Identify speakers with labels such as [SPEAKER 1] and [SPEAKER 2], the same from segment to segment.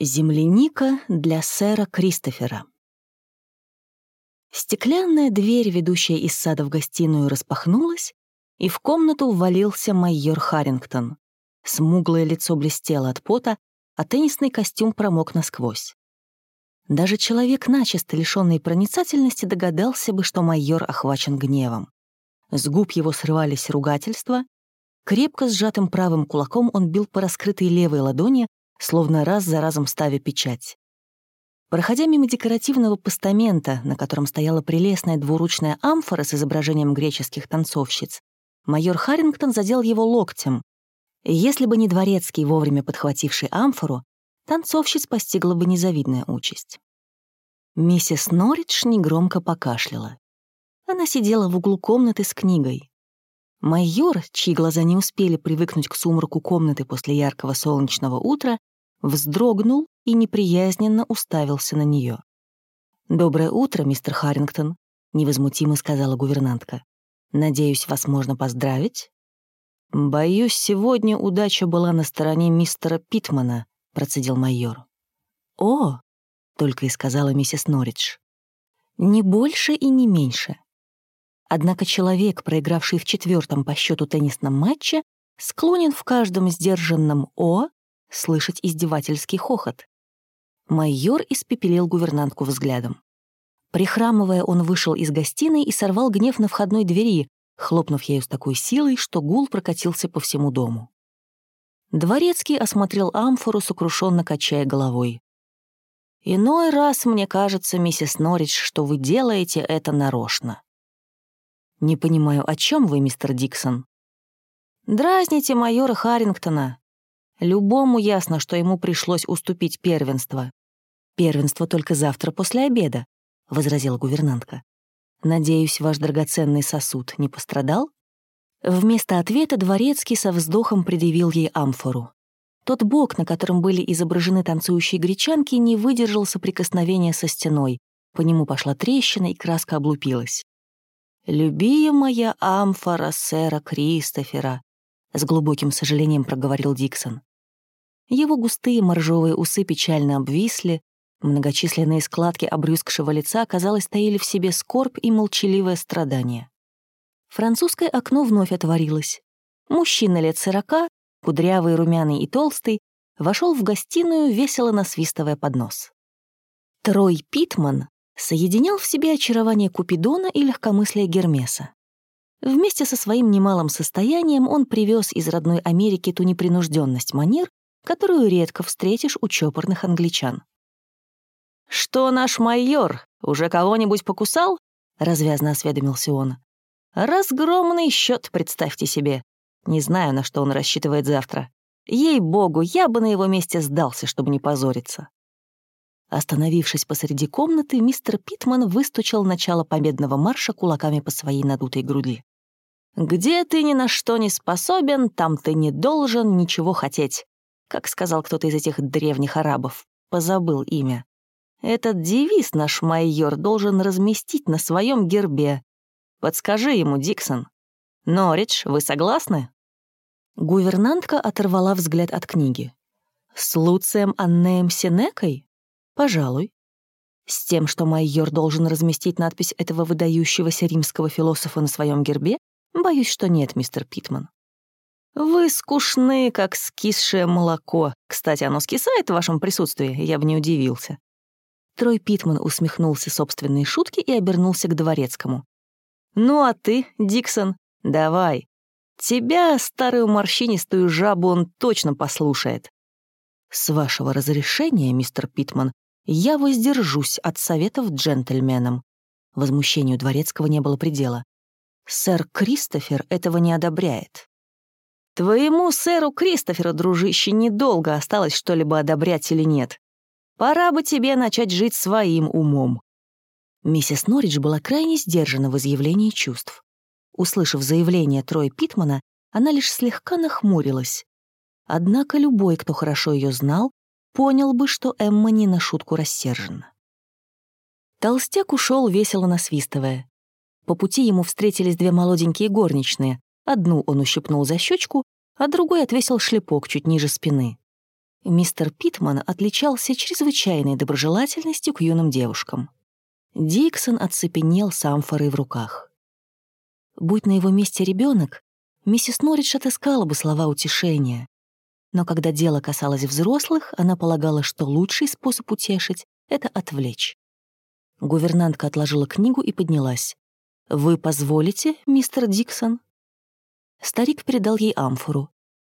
[SPEAKER 1] Земляника для сэра Кристофера. Стеклянная дверь, ведущая из сада в гостиную, распахнулась, и в комнату ввалился майор Харрингтон. Смуглое лицо блестело от пота, а теннисный костюм промок насквозь. Даже человек, начисто лишённый проницательности, догадался бы, что майор охвачен гневом. С губ его срывались ругательства. Крепко сжатым правым кулаком он бил по раскрытой левой ладони, словно раз за разом ставя печать. Проходя мимо декоративного постамента, на котором стояла прелестная двуручная амфора с изображением греческих танцовщиц, майор Харрингтон задел его локтем. Если бы не дворецкий, вовремя подхвативший амфору, танцовщиц постигла бы незавидная участь. Миссис Норридж негромко покашляла. Она сидела в углу комнаты с книгой. Майор, чьи глаза не успели привыкнуть к сумраку комнаты после яркого солнечного утра, вздрогнул и неприязненно уставился на нее. «Доброе утро, мистер Харрингтон», — невозмутимо сказала гувернантка. «Надеюсь, вас можно поздравить?» «Боюсь, сегодня удача была на стороне мистера Питмана», — процедил майор. «О!» — только и сказала миссис Норридж. «Не больше и не меньше. Однако человек, проигравший в четвертом по счету теннисном матче, склонен в каждом сдержанном «о» слышать издевательский хохот. Майор испепелил гувернантку взглядом. Прихрамывая, он вышел из гостиной и сорвал гнев на входной двери, хлопнув ею с такой силой, что гул прокатился по всему дому. Дворецкий осмотрел амфору, сокрушенно качая головой. «Иной раз мне кажется, миссис Норридж, что вы делаете это нарочно. «Не понимаю, о чем вы, мистер Диксон?» «Дразните майора Харрингтона. Любому ясно, что ему пришлось уступить первенство». «Первенство только завтра после обеда», — возразила гувернантка. «Надеюсь, ваш драгоценный сосуд не пострадал?» Вместо ответа дворецкий со вздохом предъявил ей амфору. Тот бок, на котором были изображены танцующие гречанки, не выдержал соприкосновения со стеной. По нему пошла трещина, и краска облупилась. «Любимая амфора сэра Кристофера», — с глубоким сожалением проговорил Диксон. Его густые моржовые усы печально обвисли, многочисленные складки обрюзгшего лица, казалось, таили в себе скорбь и молчаливое страдание. Французское окно вновь отворилось. Мужчина лет сорока, кудрявый, румяный и толстый, вошел в гостиную, весело насвистывая под нос. Трой Питман соединял в себе очарование Купидона и легкомыслие Гермеса. Вместе со своим немалым состоянием он привез из родной Америки ту непринужденность манер, которую редко встретишь у чопорных англичан. «Что наш майор, уже кого-нибудь покусал?» — развязно осведомился он. «Разгромный счет, представьте себе. Не знаю, на что он рассчитывает завтра. Ей-богу, я бы на его месте сдался, чтобы не позориться». Остановившись посреди комнаты, мистер Питман выстучал начало победного марша кулаками по своей надутой груди. «Где ты ни на что не способен, там ты не должен ничего хотеть», как сказал кто-то из этих древних арабов. Позабыл имя. Этот девиз наш майор должен разместить на своем гербе. Подскажи ему, Диксон. Норридж, вы согласны?» Гувернантка оторвала взгляд от книги. «С Луцием Аннеем Синекой?» Пожалуй. С тем, что майор должен разместить надпись этого выдающегося римского философа на своем гербе, боюсь, что нет, мистер Питман. Вы скучны, как скисшее молоко. Кстати, оно скисает в вашем присутствии, я бы не удивился. Трой Питман усмехнулся собственной шутке и обернулся к дворецкому. «Ну а ты, Диксон, давай. Тебя, старую морщинистую жабу, он точно послушает». «С вашего разрешения, мистер Питман, я воздержусь от советов джентльменам. Возмущению Дворецкого не было предела. Сэр Кристофер этого не одобряет. Твоему сэру Кристоферу, дружище, недолго осталось что-либо одобрять или нет. Пора бы тебе начать жить своим умом. Миссис Норридж была крайне сдержана в изъявлении чувств. Услышав заявление Троя Питмана, она лишь слегка нахмурилась. Однако любой, кто хорошо ее знал, понял бы, что Эмма не на шутку рассержена. Толстяк ушел весело насвистывая. По пути ему встретились две молоденькие горничные. Одну он ущипнул за щечку, а другой отвесил шлепок чуть ниже спины. Мистер Питман отличался чрезвычайной доброжелательностью к юным девушкам. Диксон оцепенел с амфорой в руках. Будь на его месте ребенок, миссис Норридж отыскала бы слова утешения. Но когда дело касалось взрослых, она полагала, что лучший способ утешить — это отвлечь. Гувернантка отложила книгу и поднялась. «Вы позволите, мистер Диксон?» Старик передал ей амфору.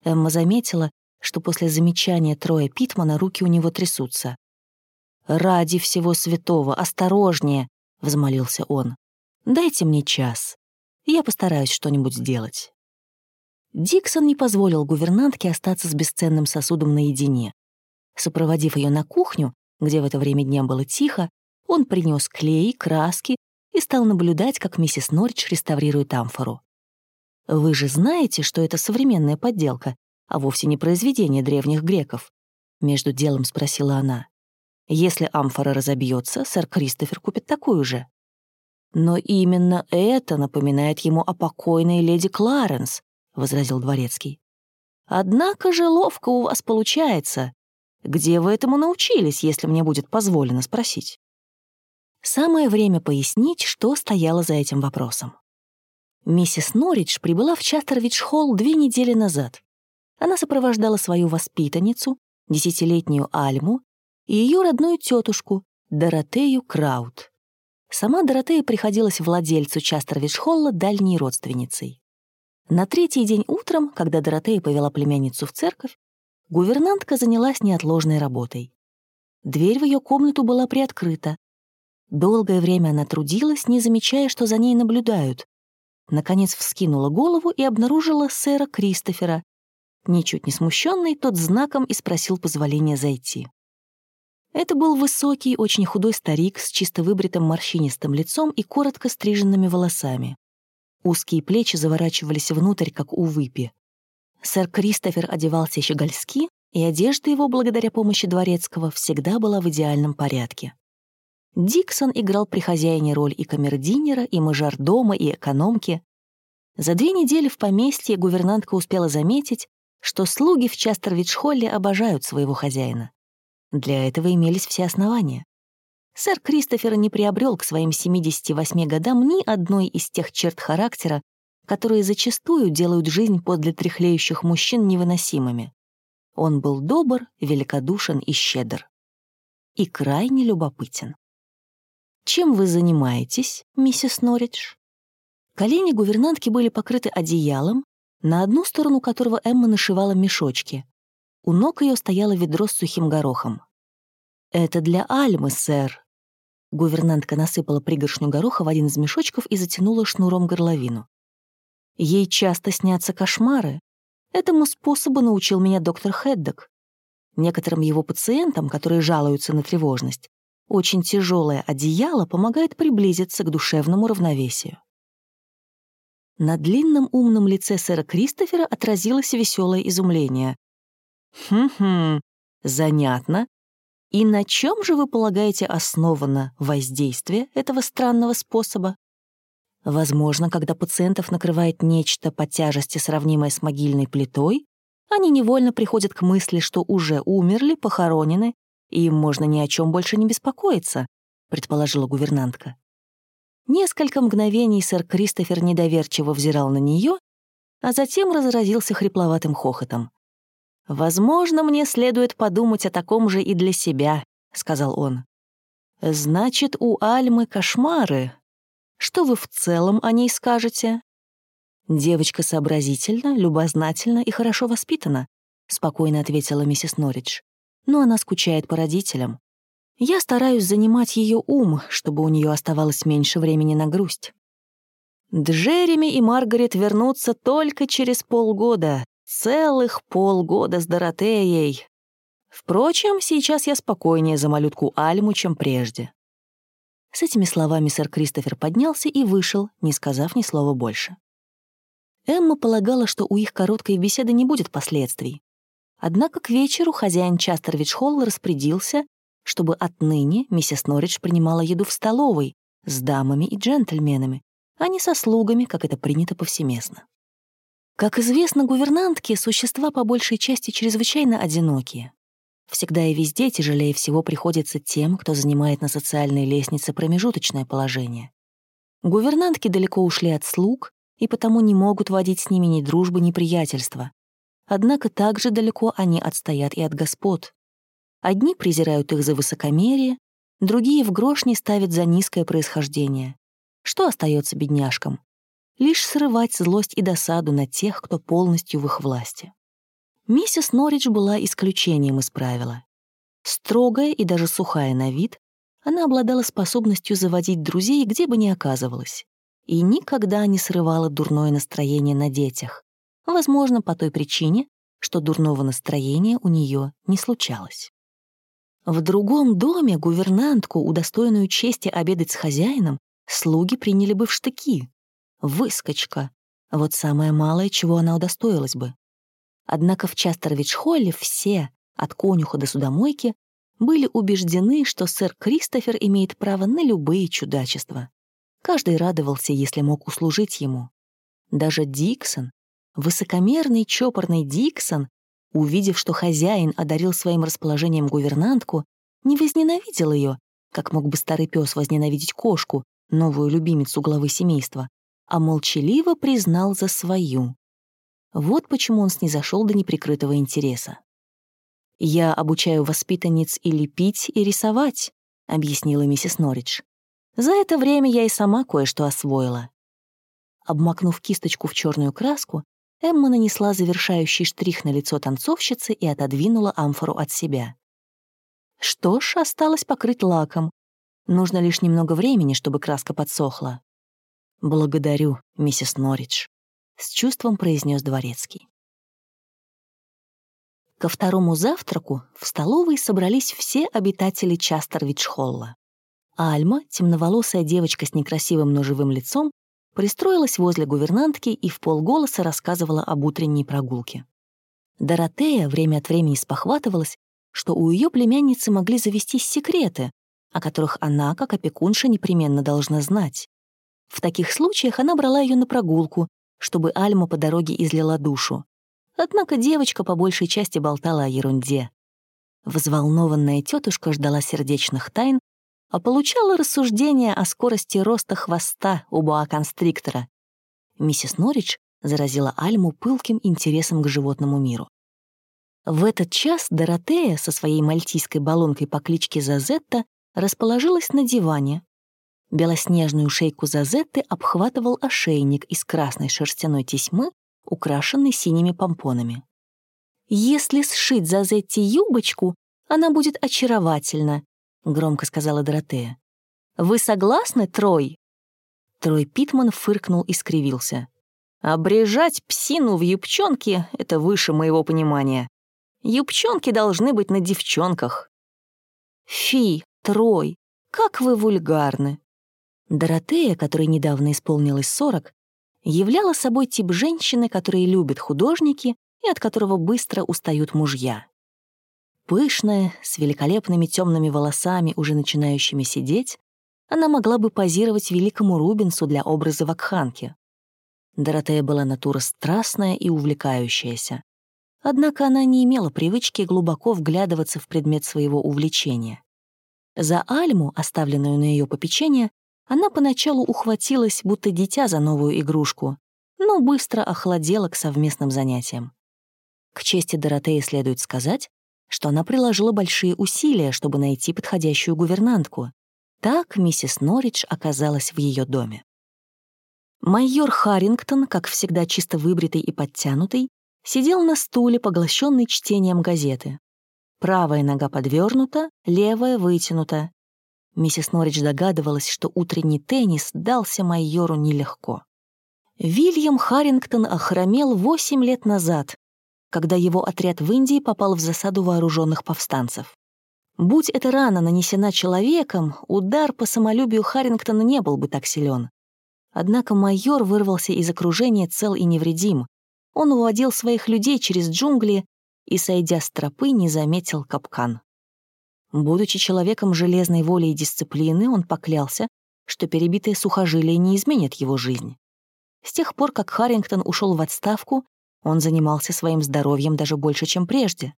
[SPEAKER 1] Эмма заметила, что после замечания Троя Питмана руки у него трясутся. «Ради всего святого, осторожнее!» — взмолился он. «Дайте мне час. Я постараюсь что-нибудь сделать». Диксон не позволил гувернантке остаться с бесценным сосудом наедине. Сопроводив ее на кухню, где в это время дня было тихо, он принес клей, краски и стал наблюдать, как миссис Норридж реставрирует амфору. «Вы же знаете, что это современная подделка, а вовсе не произведение древних греков?» Между делом спросила она. «Если амфора разобьется, сэр Кристофер купит такую же». «Но именно это напоминает ему о покойной леди Кларенс», — возразил дворецкий. «Однако же ловко у вас получается. Где вы этому научились, если мне будет позволено спросить?» Самое время пояснить, что стояло за этим вопросом. Миссис Норридж прибыла в Частервич-холл две недели назад. Она сопровождала свою воспитанницу, десятилетнюю Альму, и ее родную тетушку, Доротею Краут. Сама Доротея приходилась владельцу Частервич-холла дальней родственницей. На третий день утром, когда Доротея повела племянницу в церковь, гувернантка занялась неотложной работой. Дверь в ее комнату была приоткрыта. Долгое время она трудилась, не замечая, что за ней наблюдают. Наконец вскинула голову и обнаружила сэра Кристофера, Ничуть не смущенный, тот знаком и спросил позволения зайти. Это был высокий, очень худой старик с чисто выбритым морщинистым лицом и коротко стриженными волосами. Узкие плечи заворачивались внутрь, как у выпи. Сэр Кристофер одевался щегольски, и одежда его, благодаря помощи дворецкого, всегда была в идеальном порядке. Диксон играл при хозяине роль и камердинера, и мажордома, и экономки. За две недели в поместье гувернантка успела заметить, что слуги в Частервич-Холле обожают своего хозяина. Для этого имелись все основания. Сэр Кристофер не приобрел к своим 78 годам ни одной из тех черт характера, которые зачастую делают жизнь подле тряхлеющих мужчин невыносимыми. Он был добр, великодушен и щедр. И крайне любопытен. «Чем вы занимаетесь, миссис Норридж?» Колени гувернантки были покрыты одеялом, на одну сторону которого Эмма нашивала мешочки. У ног ее стояло ведро с сухим горохом. «Это для Альмы, сэр». Гувернантка насыпала пригоршню гороха в один из мешочков и затянула шнуром горловину. «Ей часто снятся кошмары. Этому способу научил меня доктор Хеддок. Некоторым его пациентам, которые жалуются на тревожность, очень тяжелое одеяло помогает приблизиться к душевному равновесию. На длинном умном лице сэра Кристофера отразилось веселое изумление. «Хм-хм, занятно. И на чем же вы полагаете основано воздействие этого странного способа? Возможно, когда пациентов накрывает нечто по тяжести, сравнимое с могильной плитой, они невольно приходят к мысли, что уже умерли, похоронены, и им можно ни о чем больше не беспокоиться, предположила гувернантка. Несколько мгновений сэр Кристофер недоверчиво взирал на нее, а затем разразился хрипловатым хохотом. «Возможно, мне следует подумать о таком же и для себя», — сказал он. «Значит, у Альмы кошмары. Что вы в целом о ней скажете?» «Девочка сообразительна, любознательна и хорошо воспитана», — спокойно ответила миссис Норридж. «Но она скучает по родителям. Я стараюсь занимать ее ум, чтобы у нее оставалось меньше времени на грусть. Джереми и Маргарет вернутся только через полгода. Целых полгода с Доротеей. Впрочем, сейчас я спокойнее за малютку Альму, чем прежде. С этими словами сэр Кристофер поднялся и вышел, не сказав ни слова больше. Эмма полагала, что у их короткой беседы не будет последствий. Однако к вечеру хозяин Частервич-Холла распорядился, чтобы отныне миссис Норридж принимала еду в столовой с дамами и джентльменами, а не со слугами, как это принято повсеместно. Как известно, гувернантки — существа по большей части чрезвычайно одинокие. Всегда и везде тяжелее всего приходится тем, кто занимает на социальной лестнице промежуточное положение. Гувернантки далеко ушли от слуг и потому не могут водить с ними ни дружбы, ни приятельства. Однако также далеко они отстоят и от господ. Одни презирают их за высокомерие, другие в грош не ставят за низкое происхождение. Что остается бедняжкам? Лишь срывать злость и досаду на тех, кто полностью в их власти. Миссис Норридж была исключением из правила. Строгая и даже сухая на вид, она обладала способностью заводить друзей, где бы ни оказывалась, и никогда не срывала дурное настроение на детях, возможно, по той причине, что дурного настроения у нее не случалось. В другом доме гувернантку, удостоенную чести обедать с хозяином, слуги приняли бы в штыки. Выскочка. Вот самое малое, чего она удостоилась бы. Однако в Частервич-холле все, от конюха до судомойки, были убеждены, что сэр Кристофер имеет право на любые чудачества. Каждый радовался, если мог услужить ему. Даже Диксон, высокомерный чопорный Диксон, увидев, что хозяин одарил своим расположением гувернантку, не возненавидел ее, как мог бы старый пес возненавидеть кошку, новую любимицу главы семейства, а молчаливо признал за свою. Вот почему он снизошел до неприкрытого интереса. «Я обучаю воспитанниц и лепить, и рисовать», — объяснила миссис Норридж. «За это время я и сама кое-что освоила». Обмакнув кисточку в черную краску, Эмма нанесла завершающий штрих на лицо танцовщицы и отодвинула амфору от себя. Что ж, осталось покрыть лаком. Нужно лишь немного времени, чтобы краска подсохла. «Благодарю, миссис Норридж», — с чувством произнес дворецкий. Ко второму завтраку в столовой собрались все обитатели Частервич-холла. Альма, темноволосая девочка с некрасивым, но живым лицом, пристроилась возле гувернантки и в полголоса рассказывала об утренней прогулке. Доротея время от времени спохватывалась, что у ее племянницы могли завестись секреты, о которых она, как опекунша, непременно должна знать. В таких случаях она брала ее на прогулку, чтобы Альма по дороге излила душу. Однако девочка по большей части болтала о ерунде. Взволнованная тетушка ждала сердечных тайн, а получала рассуждения о скорости роста хвоста у боа-констриктора. Миссис Норридж заразила Альму пылким интересом к животному миру. В этот час Доротея со своей мальтийской баллонкой по кличке Зазетта расположилась на диване. Белоснежную шейку Зазетты обхватывал ошейник из красной шерстяной тесьмы украшенный синими помпонами. «Если сшить Зазетти юбочку, она будет очаровательна», — громко сказала Доротея. «Вы согласны, Трой?» Трой Питман фыркнул и скривился. «Обрежать псину в юбчонке — это выше моего понимания. Юбчонки должны быть на девчонках». «Фи, Трой, как вы вульгарны!» Доротея, которой недавно исполнилось сорок, являла собой тип женщины, которые любят художники и от которого быстро устают мужья. Пышная, с великолепными темными волосами, уже начинающими сидеть, она могла бы позировать великому Рубенсу для образа вакханки. Доротея была натура страстная и увлекающаяся. Однако она не имела привычки глубоко вглядываться в предмет своего увлечения. За Альму, оставленную на ее попечение, она поначалу ухватилась, будто дитя за новую игрушку, но быстро охладела к совместным занятиям. К чести Доротеи следует сказать, что она приложила большие усилия, чтобы найти подходящую гувернантку. Так миссис Норридж оказалась в ее доме. Майор Харрингтон, как всегда чисто выбритый и подтянутый, сидел на стуле, поглощенный чтением газеты. Правая нога подвернута, левая вытянута, Миссис Норридж догадывалась, что утренний теннис дался майору нелегко. Вильям Харрингтон охромел восемь лет назад, когда его отряд в Индии попал в засаду вооруженных повстанцев. Будь эта рана нанесена человеком, удар по самолюбию Харрингтона не был бы так силен. Однако майор вырвался из окружения цел и невредим. Он уводил своих людей через джунгли и, сойдя с тропы, не заметил капкан. Будучи человеком железной воли и дисциплины, он поклялся, что перебитые сухожилия не изменят его жизнь. С тех пор, как Харрингтон ушел в отставку, он занимался своим здоровьем даже больше, чем прежде.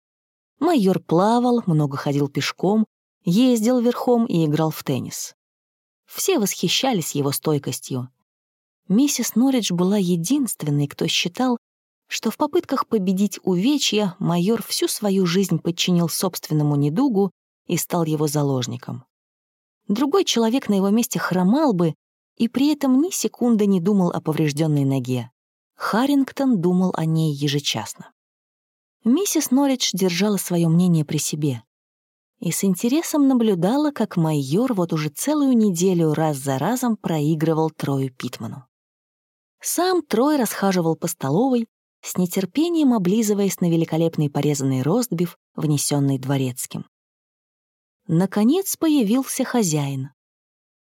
[SPEAKER 1] Майор плавал, много ходил пешком, ездил верхом и играл в теннис. Все восхищались его стойкостью. Миссис Норридж была единственной, кто считал, что в попытках победить увечья майор всю свою жизнь подчинил собственному недугу и стал его заложником. Другой человек на его месте хромал бы и при этом ни секунды не думал о поврежденной ноге. Харрингтон думал о ней ежечасно. Миссис Норридж держала свое мнение при себе и с интересом наблюдала, как майор вот уже целую неделю раз за разом проигрывал Трою Питману. Сам Трой расхаживал по столовой, с нетерпением облизываясь на великолепный порезанный ростбиф, внесенный дворецким. Наконец появился хозяин.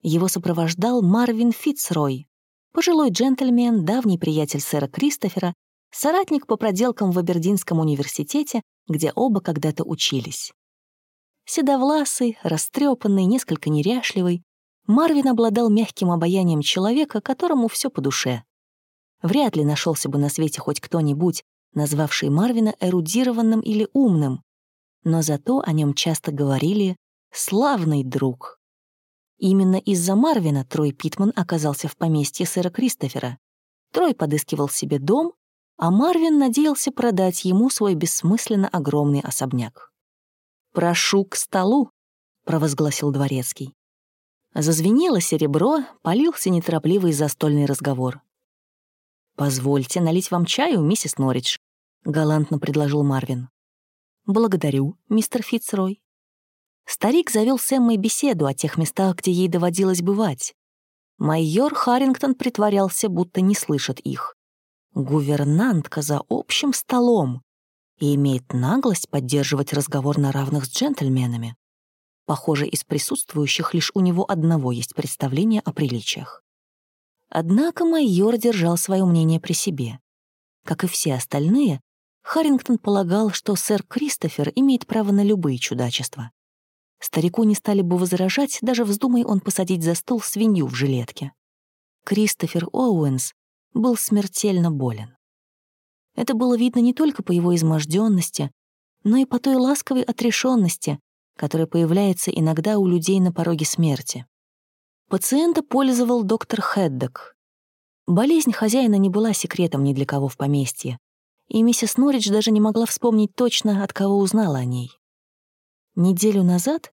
[SPEAKER 1] Его сопровождал Марвин Фитцрой, пожилой джентльмен, давний приятель сэра Кристофера, соратник по проделкам в Абердинском университете, где оба когда-то учились. Седовласый, растрепанный, несколько неряшливый, Марвин обладал мягким обаянием человека, которому все по душе. Вряд ли нашелся бы на свете хоть кто-нибудь, назвавший Марвина эрудированным или умным, но зато о нем часто говорили «славный друг». Именно из-за Марвина Трой Питман оказался в поместье сэра Кристофера. Трой подыскивал себе дом, а Марвин надеялся продать ему свой бессмысленно огромный особняк. «Прошу к столу», — провозгласил дворецкий. Зазвенело серебро, полился неторопливый застольный разговор. «Позвольте налить вам чаю, миссис Норридж», — галантно предложил Марвин. «Благодарю, мистер Фитцрой». Старик завел с Эммой беседу о тех местах, где ей доводилось бывать. Майор Харрингтон притворялся, будто не слышит их. Гувернантка за общим столом и имеет наглость поддерживать разговор на равных с джентльменами. Похоже, из присутствующих лишь у него одного есть представление о приличиях. Однако майор держал свое мнение при себе. Как и все остальные, Харрингтон полагал, что сэр Кристофер имеет право на любые чудачества. Старику не стали бы возражать, даже вздумай он посадить за стол свинью в жилетке. Кристофер Оуэнс был смертельно болен. Это было видно не только по его изможденности, но и по той ласковой отрешенности, которая появляется иногда у людей на пороге смерти. Пациента пользовал доктор Хеддок. Болезнь хозяина не была секретом ни для кого в поместье, и миссис Норридж даже не могла вспомнить точно, от кого узнала о ней. Неделю назад,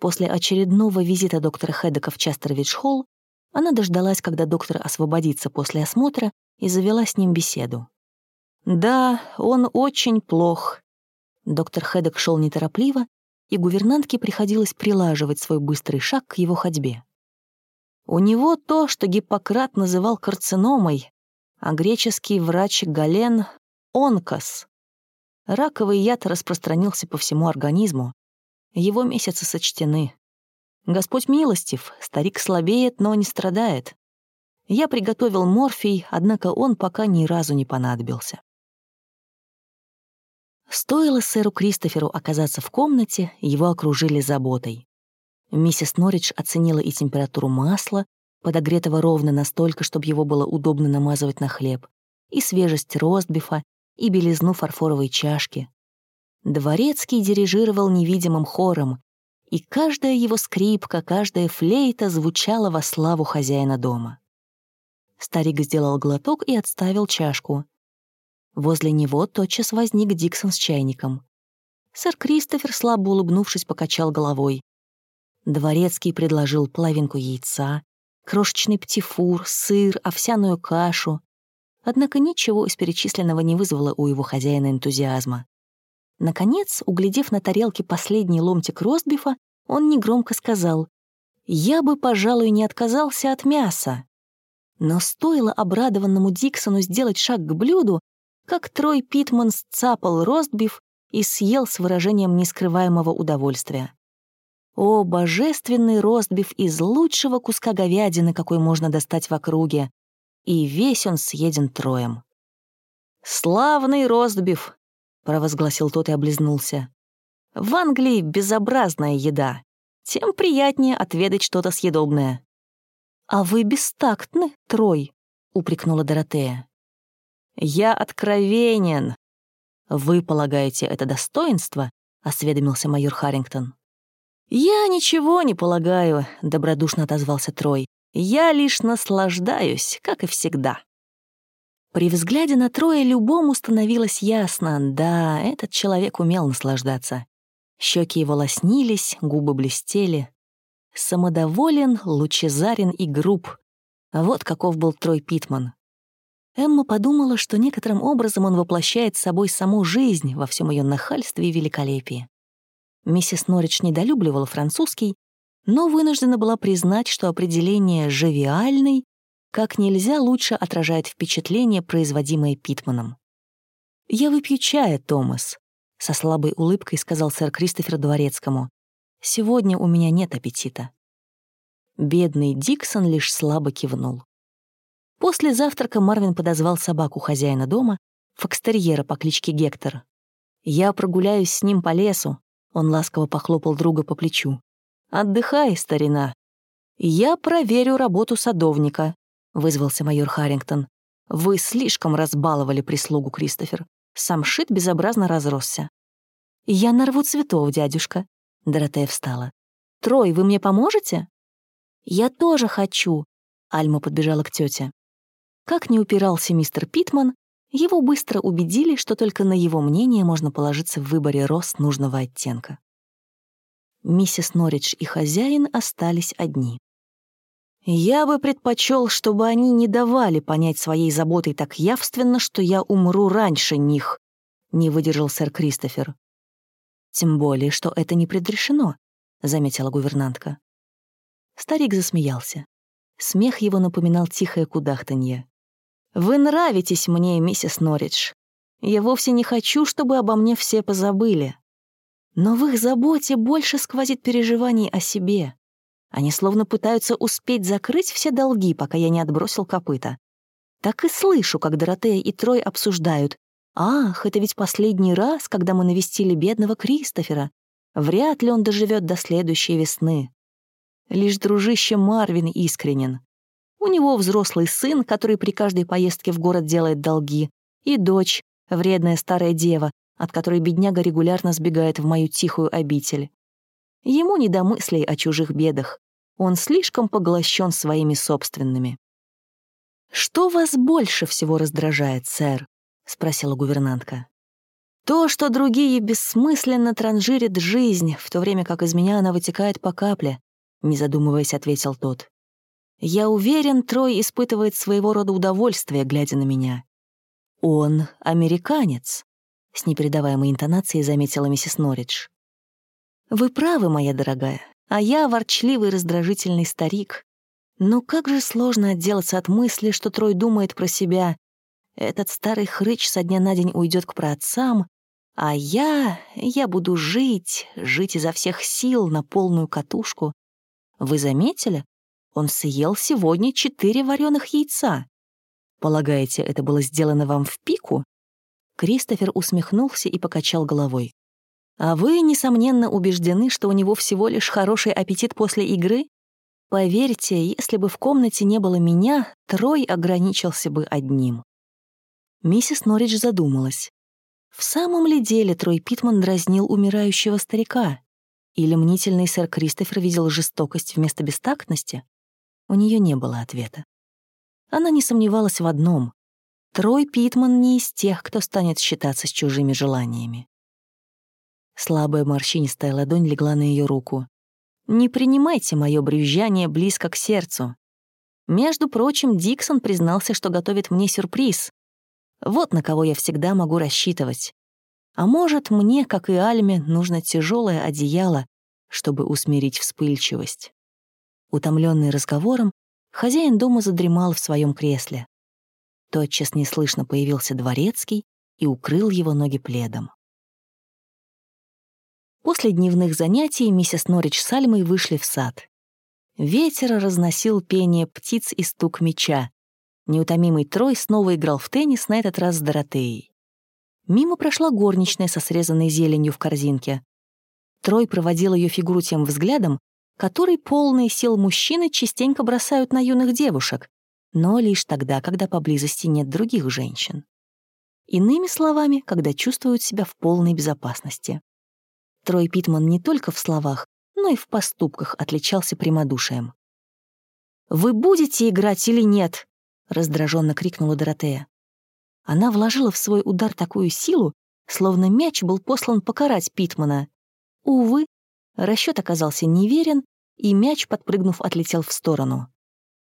[SPEAKER 1] после очередного визита доктора Хеддека в Частервич-холл, она дождалась, когда доктор освободится после осмотра, и завела с ним беседу. «Да, он очень плох». Доктор Хеддек шел неторопливо, и гувернантке приходилось прилаживать свой быстрый шаг к его ходьбе. У него то, что Гиппократ называл карциномой, а греческий врач Гален — онкос. Раковый яд распространился по всему организму. Его месяцы сочтены. Господь милостив, старик слабеет, но не страдает. Я приготовил морфий, однако он пока ни разу не понадобился. Стоило сэру Кристоферу оказаться в комнате, его окружили заботой. Миссис Норридж оценила и температуру масла, подогретого ровно настолько, чтобы его было удобно намазывать на хлеб, и свежесть ростбифа, и белизну фарфоровой чашки. Дворецкий дирижировал невидимым хором, и каждая его скрипка, каждая флейта звучала во славу хозяина дома. Старик сделал глоток и отставил чашку. Возле него тотчас возник Диксон с чайником. Сэр Кристофер, слабо улыбнувшись, покачал головой. Дворецкий предложил половинку яйца, крошечный птифур, сыр, овсяную кашу. Однако ничего из перечисленного не вызвало у его хозяина энтузиазма. Наконец, углядев на тарелке последний ломтик ростбифа, он негромко сказал, «Я бы, пожалуй, не отказался от мяса». Но стоило обрадованному Диксону сделать шаг к блюду, как Трой Питман сцапал ростбиф и съел с выражением нескрываемого удовольствия. О, божественный ростбиф из лучшего куска говядины, какой можно достать в округе. И весь он съеден троем. «Славный ростбиф!» — провозгласил тот и облизнулся. «В Англии безобразная еда. Тем приятнее отведать что-то съедобное». «А вы бестактны, Трой», — упрекнула Доротея. «Я откровенен. Вы полагаете это достоинство — осведомился майор Харрингтон. «Я ничего не полагаю», — добродушно отозвался Трой. «Я лишь наслаждаюсь, как и всегда». При взгляде на Троя любому становилось ясно, да, этот человек умел наслаждаться. Щеки его лоснились, губы блестели. Самодоволен, лучезарен и груб. Вот каков был Трой Питман. Эмма подумала, что некоторым образом он воплощает собой саму жизнь во всем ее нахальстве и великолепии. Миссис Норридж недолюбливала французский, но вынуждена была признать, что определение «живиальный» как нельзя лучше отражает впечатление, производимое Питманом. «Я выпью чая, Томас», — со слабой улыбкой сказал сэр Кристофер Дворецкому. «Сегодня у меня нет аппетита». Бедный Диксон лишь слабо кивнул. После завтрака Марвин подозвал собаку хозяина дома, фокстерьера по кличке Гектор. «Я прогуляюсь с ним по лесу», — он ласково похлопал друга по плечу. «Отдыхай, старина. Я проверю работу садовника», — вызвался майор Харрингтон. «Вы слишком разбаловали прислугу, Кристофер. Сам шит безобразно разросся». «Я нарву цветов, дядюшка», — Доротея встала. «Трой, вы мне поможете?» «Я тоже хочу», — Альма подбежала к тете. Как не упирался мистер Питман, его быстро убедили, что только на его мнение можно положиться в выборе роз нужного оттенка. Миссис Норридж и хозяин остались одни. «Я бы предпочел, чтобы они не давали понять своей заботой так явственно, что я умру раньше них», — не выдержал сэр Кристофер. «Тем более, что это не предрешено», — заметила гувернантка. Старик засмеялся. Смех его напоминал тихое кудахтанье. «Вы нравитесь мне, миссис Норридж. Я вовсе не хочу, чтобы обо мне все позабыли. Но в их заботе больше сквозит переживаний о себе. Они словно пытаются успеть закрыть все долги, пока я не отбросил копыта. Так и слышу, как Доротея и Трой обсуждают. «Ах, это ведь последний раз, когда мы навестили бедного Кристофера. Вряд ли он доживет до следующей весны». Лишь дружище Марвин искренен. У него взрослый сын, который при каждой поездке в город делает долги, и дочь, вредная старая дева, от которой бедняга регулярно сбегает в мою тихую обитель. Ему не до мыслей о чужих бедах. Он слишком поглощен своими собственными. «Что вас больше всего раздражает, сэр?» — спросила гувернантка. «То, что другие бессмысленно транжирят жизнь, в то время как из меня она вытекает по капле», — не задумываясь, ответил тот. Я уверен, Трой испытывает своего рода удовольствие, глядя на меня. Он американец, с непередаваемой интонацией заметила миссис Норридж. Вы правы, моя дорогая, а я ворчливый раздражительный старик. Но как же сложно отделаться от мысли, что Трой думает про себя. Этот старый хрыч со дня на день уйдет к праотцам, а я... я буду жить, жить изо всех сил на полную катушку. Вы заметили, он съел сегодня четыре вареных яйца. Полагаете, это было сделано вам в пику?» Кристофер усмехнулся и покачал головой. «А вы, несомненно, убеждены, что у него всего лишь хороший аппетит после игры? Поверьте, если бы в комнате не было меня, Трой ограничился бы одним». Миссис Норридж задумалась. В самом ли деле Трой Питман дразнил умирающего старика? Или мнительный сэр Кристофер видел жестокость вместо бестактности? У нее не было ответа. Она не сомневалась в одном. Трой Питман не из тех, кто станет считаться с чужими желаниями. Слабая морщинистая ладонь легла на ее руку. «Не принимайте мое брюзжание близко к сердцу. Между прочим, Диксон признался, что готовит мне сюрприз. Вот на кого я всегда могу рассчитывать. А может, мне, как и Альме, нужно тяжелое одеяло, чтобы усмирить вспыльчивость. Утомленный разговором, хозяин дома задремал в своем кресле. Тотчас неслышно появился дворецкий и укрыл его ноги пледом. После дневных занятий миссис Норридж с Альмой вышли в сад. Ветер разносил пение птиц и стук меча. Неутомимый Трой снова играл в теннис, на этот раз с Доротеей. Мимо прошла горничная со срезанной зеленью в корзинке. Трой проводил ее фигуру тем взглядом, который полные сил мужчины частенько бросают на юных девушек, но лишь тогда, когда поблизости нет других женщин. Иными словами, когда чувствуют себя в полной безопасности. Трой Питман не только в словах, но и в поступках отличался прямодушием. «Вы будете играть или нет?» — раздраженно крикнула Доротея. Она вложила в свой удар такую силу, словно мяч был послан покарать Питмана. Увы, расчет оказался неверен, и мяч, подпрыгнув, отлетел в сторону.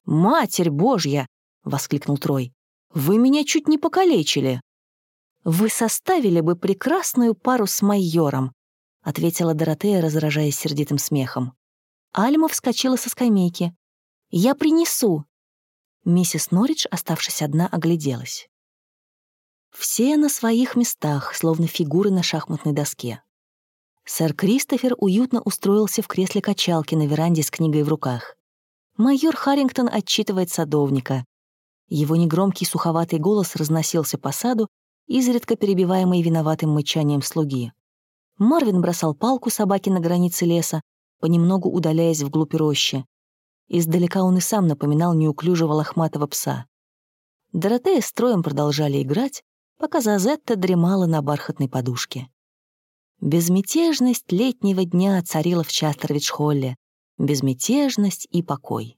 [SPEAKER 1] «Матерь Божья!» — воскликнул Трой. «Вы меня чуть не покалечили!» «Вы составили бы прекрасную пару с майором», — ответила Доротея, разражаясь сердитым смехом. Альма вскочила со скамейки. «Я принесу!» Миссис Норридж, оставшись одна, огляделась. Все на своих местах, словно фигуры на шахматной доске. Сэр Кристофер уютно устроился в кресле качалки на веранде с книгой в руках. Майор Харрингтон отчитывает садовника. Его негромкий суховатый голос разносился по саду, изредка перебиваемый виноватым мычанием слуги. Марвин бросал палку собаке на границе леса, понемногу удаляясь вглубь рощи. Издалека он и сам напоминал неуклюжего лохматого пса. Доротея с Троем продолжали играть, пока Зазетта дремала на бархатной подушке. Безмятежность летнего дня царила в Частервич-холле. Безмятежность и покой.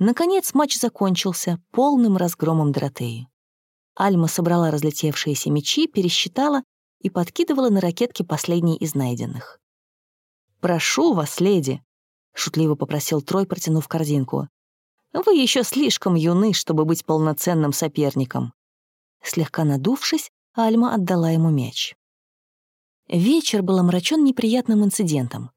[SPEAKER 1] Наконец матч закончился полным разгромом Доротеи. Альма собрала разлетевшиеся мечи, пересчитала и подкидывала на ракетки последний из найденных. «Прошу вас, леди», — шутливо попросил Трой, протянув корзинку. «Вы еще слишком юны, чтобы быть полноценным соперником». Слегка надувшись, Альма отдала ему мяч. Вечер был омрачен неприятным инцидентом.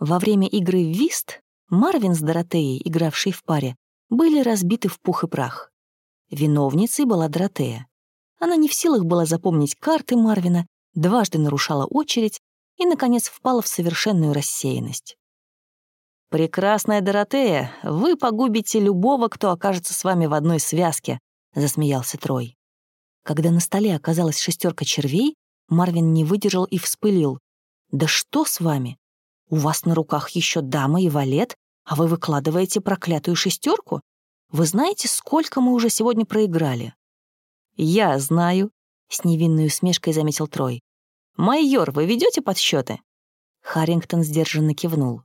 [SPEAKER 1] Во время игры в вист Марвин с Доротеей, игравшие в паре, были разбиты в пух и прах. Виновницей была Доротея. Она не в силах была запомнить карты Марвина, дважды нарушала очередь и, наконец, впала в совершенную рассеянность. «Прекрасная Доротея, вы погубите любого, кто окажется с вами в одной связке», — засмеялся Трой. Когда на столе оказалась шестерка червей, Марвин не выдержал и вспылил. «Да что с вами? У вас на руках еще дама и валет, а вы выкладываете проклятую шестерку? Вы знаете, сколько мы уже сегодня проиграли?» «Я знаю», — с невинной усмешкой заметил Трой. «Майор, вы ведете подсчеты? Харрингтон сдержанно кивнул.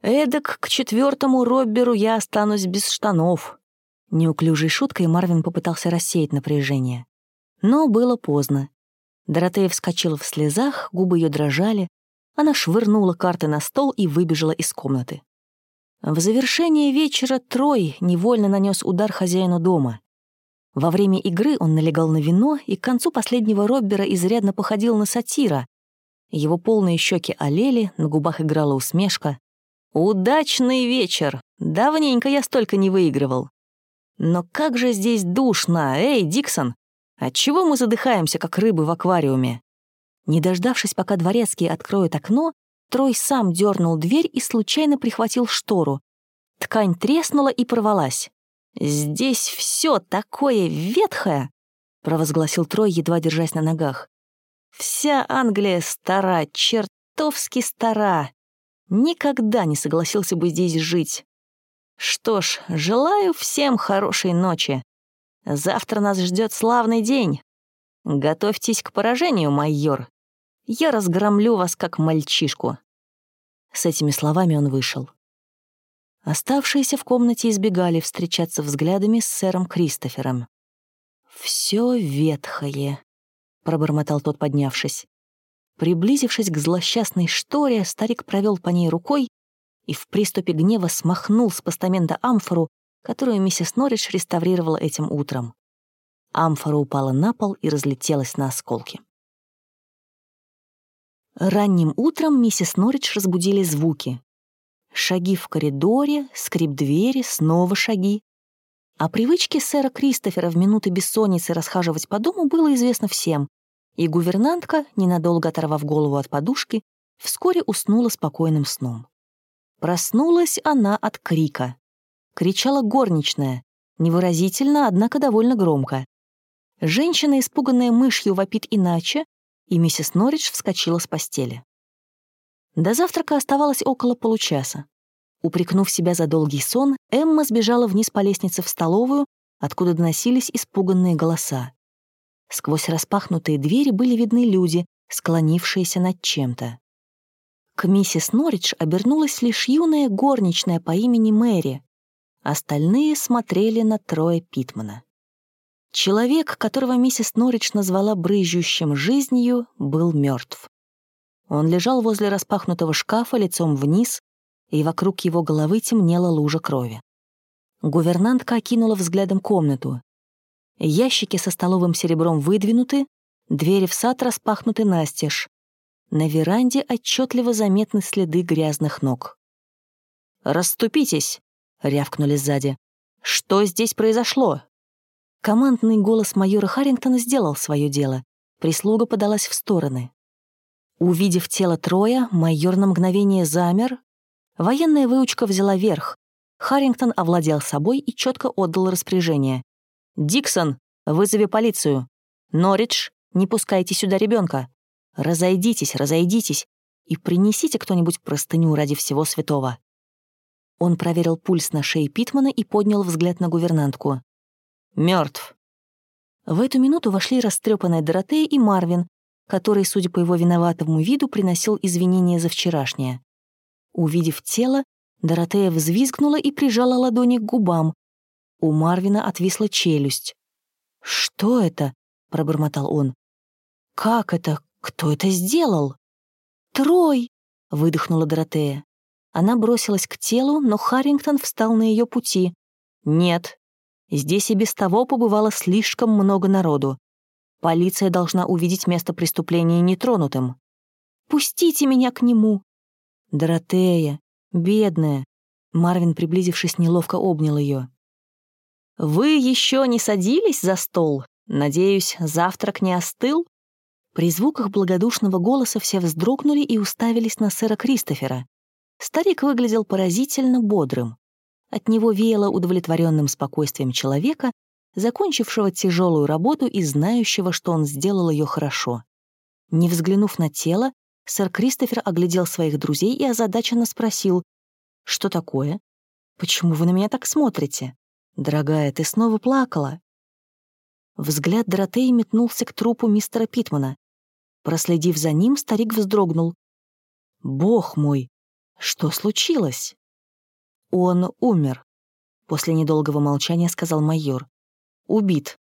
[SPEAKER 1] «Эдак к четвертому Робберу я останусь без штанов». Неуклюжей шуткой Марвин попытался рассеять напряжение. Но было поздно. Доротея вскочила в слезах, губы ее дрожали. Она швырнула карты на стол и выбежала из комнаты. В завершение вечера Трой невольно нанес удар хозяину дома. Во время игры он налегал на вино и к концу последнего Роббера изрядно походил на сатира. Его полные щеки олели, на губах играла усмешка. «Удачный вечер! Давненько я столько не выигрывал!» «Но как же здесь душно! Эй, Диксон, Отчего мы задыхаемся, как рыбы в аквариуме? Не дождавшись, пока дворецкий откроет окно, Трой сам дернул дверь и случайно прихватил штору. Ткань треснула и порвалась. «Здесь все такое ветхое!» — провозгласил Трой, едва держась на ногах. «Вся Англия стара, чертовски стара. Никогда не согласился бы здесь жить. Что ж, желаю всем хорошей ночи. Завтра нас ждет славный день. Готовьтесь к поражению, майор. Я разгромлю вас, как мальчишку». С этими словами он вышел. Оставшиеся в комнате избегали встречаться взглядами с сэром Кристофером. «Всё ветхое», — пробормотал тот, поднявшись. Приблизившись к злосчастной шторе, старик провел по ней рукой и в приступе гнева смахнул с постамента амфору, которую миссис Норридж реставрировала этим утром. Амфора упала на пол и разлетелась на осколки. Ранним утром миссис Норридж разбудили звуки. Шаги в коридоре, скрип двери, снова шаги. О привычке сэра Кристофера в минуты бессонницы расхаживать по дому было известно всем, и гувернантка, ненадолго оторвав голову от подушки, вскоре уснула спокойным сном. Проснулась она от крика кричала горничная, невыразительно, однако довольно громко. Женщина, испуганная мышью, вопит иначе, и миссис Норридж вскочила с постели. До завтрака оставалось около получаса. Упрекнув себя за долгий сон, Эмма сбежала вниз по лестнице в столовую, откуда доносились испуганные голоса. Сквозь распахнутые двери были видны люди, склонившиеся над чем-то. К миссис Норридж обернулась лишь юная горничная по имени Мэри. Остальные смотрели на Троя Питмана. Человек, которого миссис Норридж назвала брызжущим жизнью, был мертв. Он лежал возле распахнутого шкафа лицом вниз, и вокруг его головы темнела лужа крови. Гувернантка окинула взглядом комнату. Ящики со столовым серебром выдвинуты, двери в сад распахнуты настежь. На веранде отчетливо заметны следы грязных ног. «Расступитесь!» — рявкнули сзади. «Что здесь произошло?» Командный голос майора Харрингтона сделал свое дело. Прислуга подалась в стороны. Увидев тело Троя, майор на мгновение замер. Военная выучка взяла верх. Харрингтон овладел собой и четко отдал распоряжение. «Диксон, вызови полицию. Норридж, не пускайте сюда ребенка. Разойдитесь, разойдитесь и принесите кто-нибудь простыню ради всего святого». Он проверил пульс на шее Питмана и поднял взгляд на гувернантку. Мертв. В эту минуту вошли растрепанная Доротея и Марвин, который, судя по его виноватому виду, приносил извинения за вчерашнее. Увидев тело, Доротея взвизгнула и прижала ладони к губам. У Марвина отвисла челюсть. «Что это?» — пробормотал он. «Как это? Кто это сделал?» «Трой!» — выдохнула Доротея. Она бросилась к телу, но Харрингтон встал на ее пути. «Нет, здесь и без того побывало слишком много народу. Полиция должна увидеть место преступления нетронутым. «Пустите меня к нему!» «Доротея, бедная!» Марвин, приблизившись, неловко обнял ее. «Вы еще не садились за стол? Надеюсь, завтрак не остыл?» При звуках благодушного голоса все вздрогнули и уставились на сэра Кристофера. Старик выглядел поразительно бодрым. От него веяло удовлетворенным спокойствием человека, закончившего тяжелую работу и знающего, что он сделал ее хорошо. Не взглянув на тело, сэр Кристофер оглядел своих друзей и озадаченно спросил, «Что такое? Почему вы на меня так смотрите? Дорогая, ты снова плакала?» Взгляд Доротеи метнулся к трупу мистера Питмана. Проследив за ним, старик вздрогнул. «Бог мой, что случилось?» «Он умер», — после недолгого молчания сказал майор убит.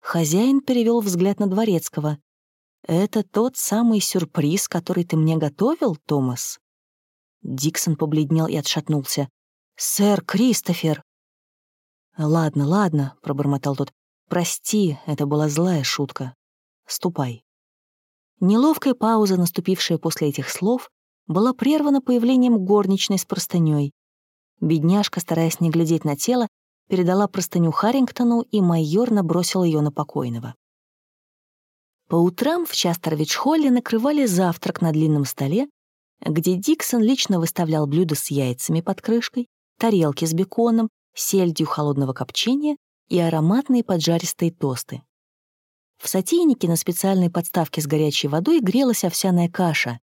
[SPEAKER 1] Хозяин перевел взгляд на Дворецкого. «Это тот самый сюрприз, который ты мне готовил, Томас?» Диксон побледнел и отшатнулся. «Сэр Кристофер!» «Ладно, ладно», — пробормотал тот. «Прости, это была злая шутка. Ступай». Неловкая пауза, наступившая после этих слов, была прервана появлением горничной с простыней. Бедняжка, стараясь не глядеть на тело, передала простыню Харрингтону, и майор набросил ее на покойного. По утрам в Частервич-холле накрывали завтрак на длинном столе, где Диксон лично выставлял блюда с яйцами под крышкой, тарелки с беконом, сельдью холодного копчения и ароматные поджаристые тосты. В сотейнике на специальной подставке с горячей водой грелась овсяная каша.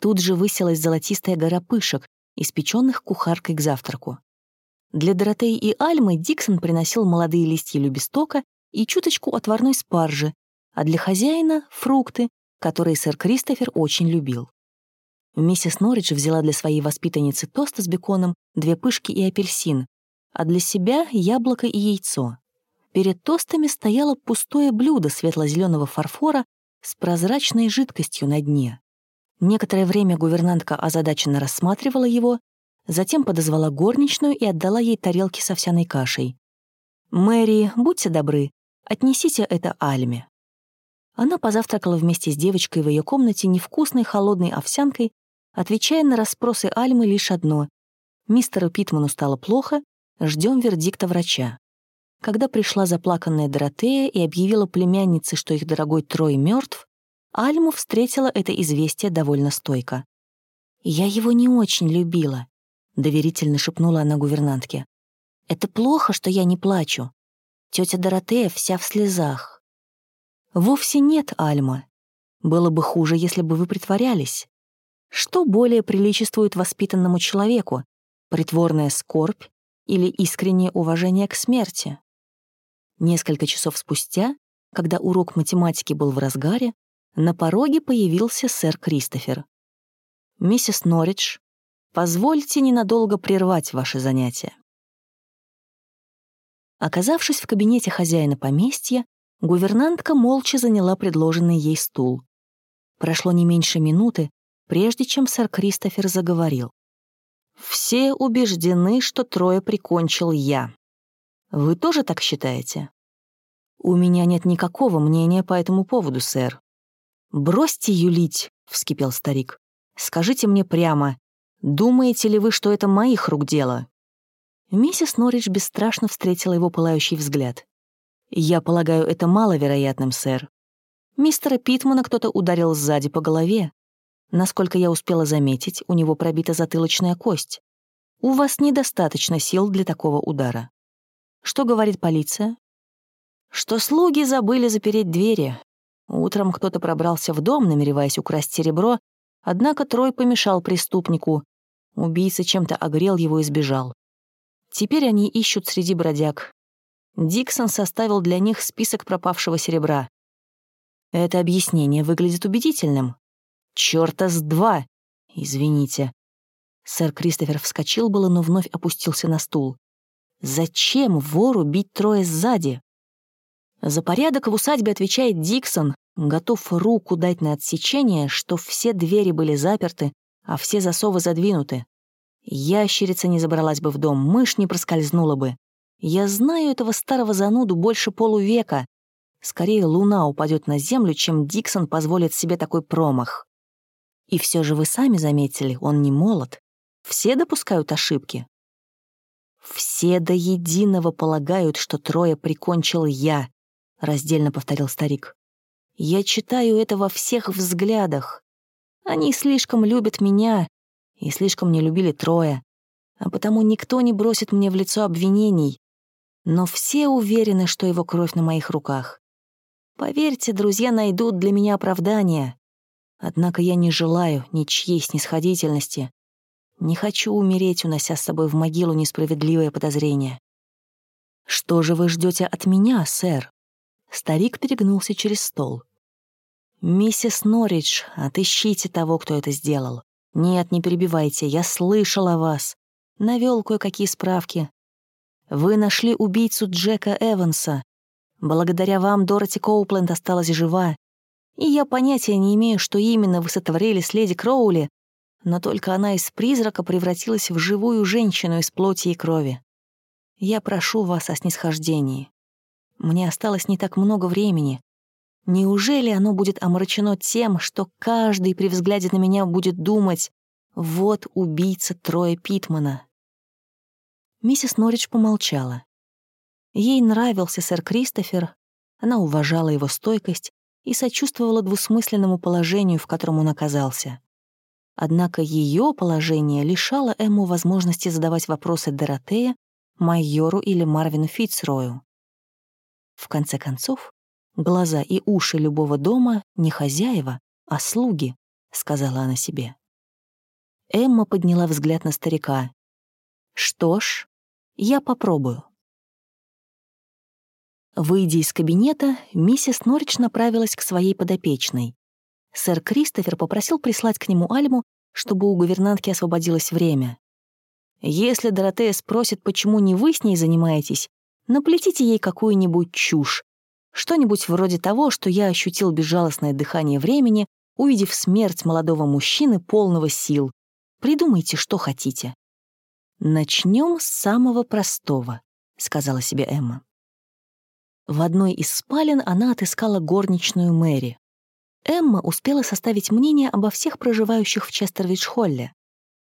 [SPEAKER 1] Тут же высилась золотистая гора пышек, испеченных кухаркой к завтраку. Для Доротеи и Альмы Диксон приносил молодые листья любистока и чуточку отварной спаржи, а для хозяина — фрукты, которые сэр Кристофер очень любил. Миссис Норридж взяла для своей воспитанницы тост с беконом, две пышки и апельсин, а для себя — яблоко и яйцо. Перед тостами стояло пустое блюдо светло-зеленого фарфора с прозрачной жидкостью на дне. Некоторое время гувернантка озадаченно рассматривала его, Затем подозвала горничную и отдала ей тарелки с овсяной кашей. «Мэри, будьте добры, отнесите это Альме». Она позавтракала вместе с девочкой в ее комнате невкусной холодной овсянкой, отвечая на расспросы Альмы лишь одно. Мистеру Питману стало плохо, ждем вердикта врача. Когда пришла заплаканная Доротея и объявила племяннице, что их дорогой Трой мертв, Альму встретила это известие довольно стойко. «Я его не очень любила доверительно шепнула она гувернантке. «Это плохо, что я не плачу. Тетя Доротея вся в слезах». «Вовсе нет, Альма. Было бы хуже, если бы вы притворялись. Что более приличествует воспитанному человеку? Притворная скорбь или искреннее уважение к смерти?» Несколько часов спустя, когда урок математики был в разгаре, на пороге появился сэр Кристофер. «Миссис Норридж, позвольте ненадолго прервать ваше занятие». Оказавшись в кабинете хозяина поместья, гувернантка молча заняла предложенный ей стул. Прошло не меньше минуты, прежде чем сэр Кристофер заговорил. «Все убеждены, что трое прикончил я. Вы тоже так считаете?» «У меня нет никакого мнения по этому поводу, сэр». «Бросьте юлить», — вскипел старик. «Скажите мне прямо, думаете ли вы, что это моих рук дело?» Миссис Норридж бесстрашно встретила его пылающий взгляд. «Я полагаю, это маловероятным, сэр. Мистера Питмана кто-то ударил сзади по голове. Насколько я успела заметить, у него пробита затылочная кость. У вас недостаточно сил для такого удара. Что говорит полиция? Что слуги забыли запереть двери. Утром кто-то пробрался в дом, намереваясь украсть серебро, однако Трой помешал преступнику. Убийца чем-то огрел его и сбежал. Теперь они ищут среди бродяг. Диксон составил для них список пропавшего серебра. Это объяснение выглядит убедительным. Чёрта с два! Извините. Сэр Кристофер вскочил было, но вновь опустился на стул. Зачем вору бить трое сзади? За порядок в усадьбе отвечает Диксон, готов руку дать на отсечение, что все двери были заперты, а все засовы задвинуты. Ящерица не забралась бы в дом, мышь не проскользнула бы. Я знаю этого старого зануду больше полувека. Скорее луна упадет на землю, чем Диксон позволит себе такой промах. И все же вы сами заметили, он не молод. Все допускают ошибки. Все до единого полагают, что трое прикончил я, раздельно повторил старик. Я читаю это во всех взглядах. Они слишком любят меня, и слишком не любили трое, а потому никто не бросит мне в лицо обвинений, но все уверены, что его кровь на моих руках. Поверьте, друзья найдут для меня оправдание. Однако я не желаю ничьей снисходительности. Не хочу умереть, унося с собой в могилу несправедливое подозрение. «Что же вы ждете от меня, сэр?» Старик перегнулся через стол. «Миссис Норридж, отыщите того, кто это сделал. «Нет, не перебивайте, я слышал о вас. Навёл кое-какие справки. Вы нашли убийцу Джека Эванса. Благодаря вам Дороти Коупленд осталась жива. И я понятия не имею, что именно вы сотворили с леди Кроули, но только она из призрака превратилась в живую женщину из плоти и крови. Я прошу вас о снисхождении. Мне осталось не так много времени, Неужели оно будет омрачено тем, что каждый при взгляде на меня будет думать «Вот убийца Троя Питмана». Миссис Норридж помолчала. Ей нравился сэр Кристофер, она уважала его стойкость и сочувствовала двусмысленному положению, в котором он оказался. Однако ее положение лишало Эмму возможности задавать вопросы Доротея, майору или Марвину Фитцрою. В конце концов, Глаза и уши любого дома не хозяева, а слуги, сказала она себе. Эмма подняла взгляд на старика. Что ж, я попробую. Выйдя из кабинета, миссис Норридж направилась к своей подопечной. Сэр Кристофер попросил прислать к нему Альму, чтобы у гувернантки освободилось время. Если Доротея спросит, почему не вы с ней занимаетесь, наплетите ей какую-нибудь чушь, что-нибудь вроде того, что я ощутил безжалостное дыхание времени, увидев смерть молодого мужчины, полного сил. Придумайте, что хотите. «Начнем с самого простого», — сказала себе Эмма. В одной из спален она отыскала горничную Мэри. Эмма успела составить мнение обо всех проживающих в Честервич-Холле.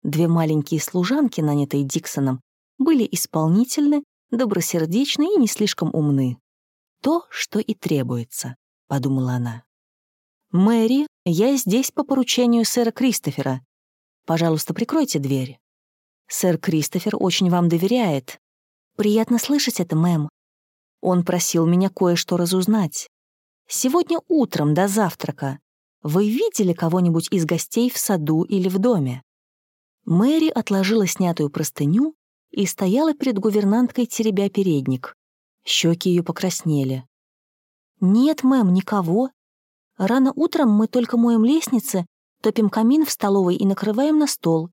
[SPEAKER 1] Две маленькие служанки, нанятые Диксоном, были исполнительны, добросердечны и не слишком умны то, что и требуется», — подумала она. «Мэри, я здесь по поручению сэра Кристофера. Пожалуйста, прикройте дверь. Сэр Кристофер очень вам доверяет. Приятно слышать это, мэм. Он просил меня кое-что разузнать. Сегодня утром до завтрака вы видели кого-нибудь из гостей в саду или в доме?» Мэри отложила снятую простыню и стояла перед гувернанткой, теребя передник. Щеки ее покраснели. «Нет, мэм, никого. Рано утром мы только моем лестницы, топим камин в столовой и накрываем на стол.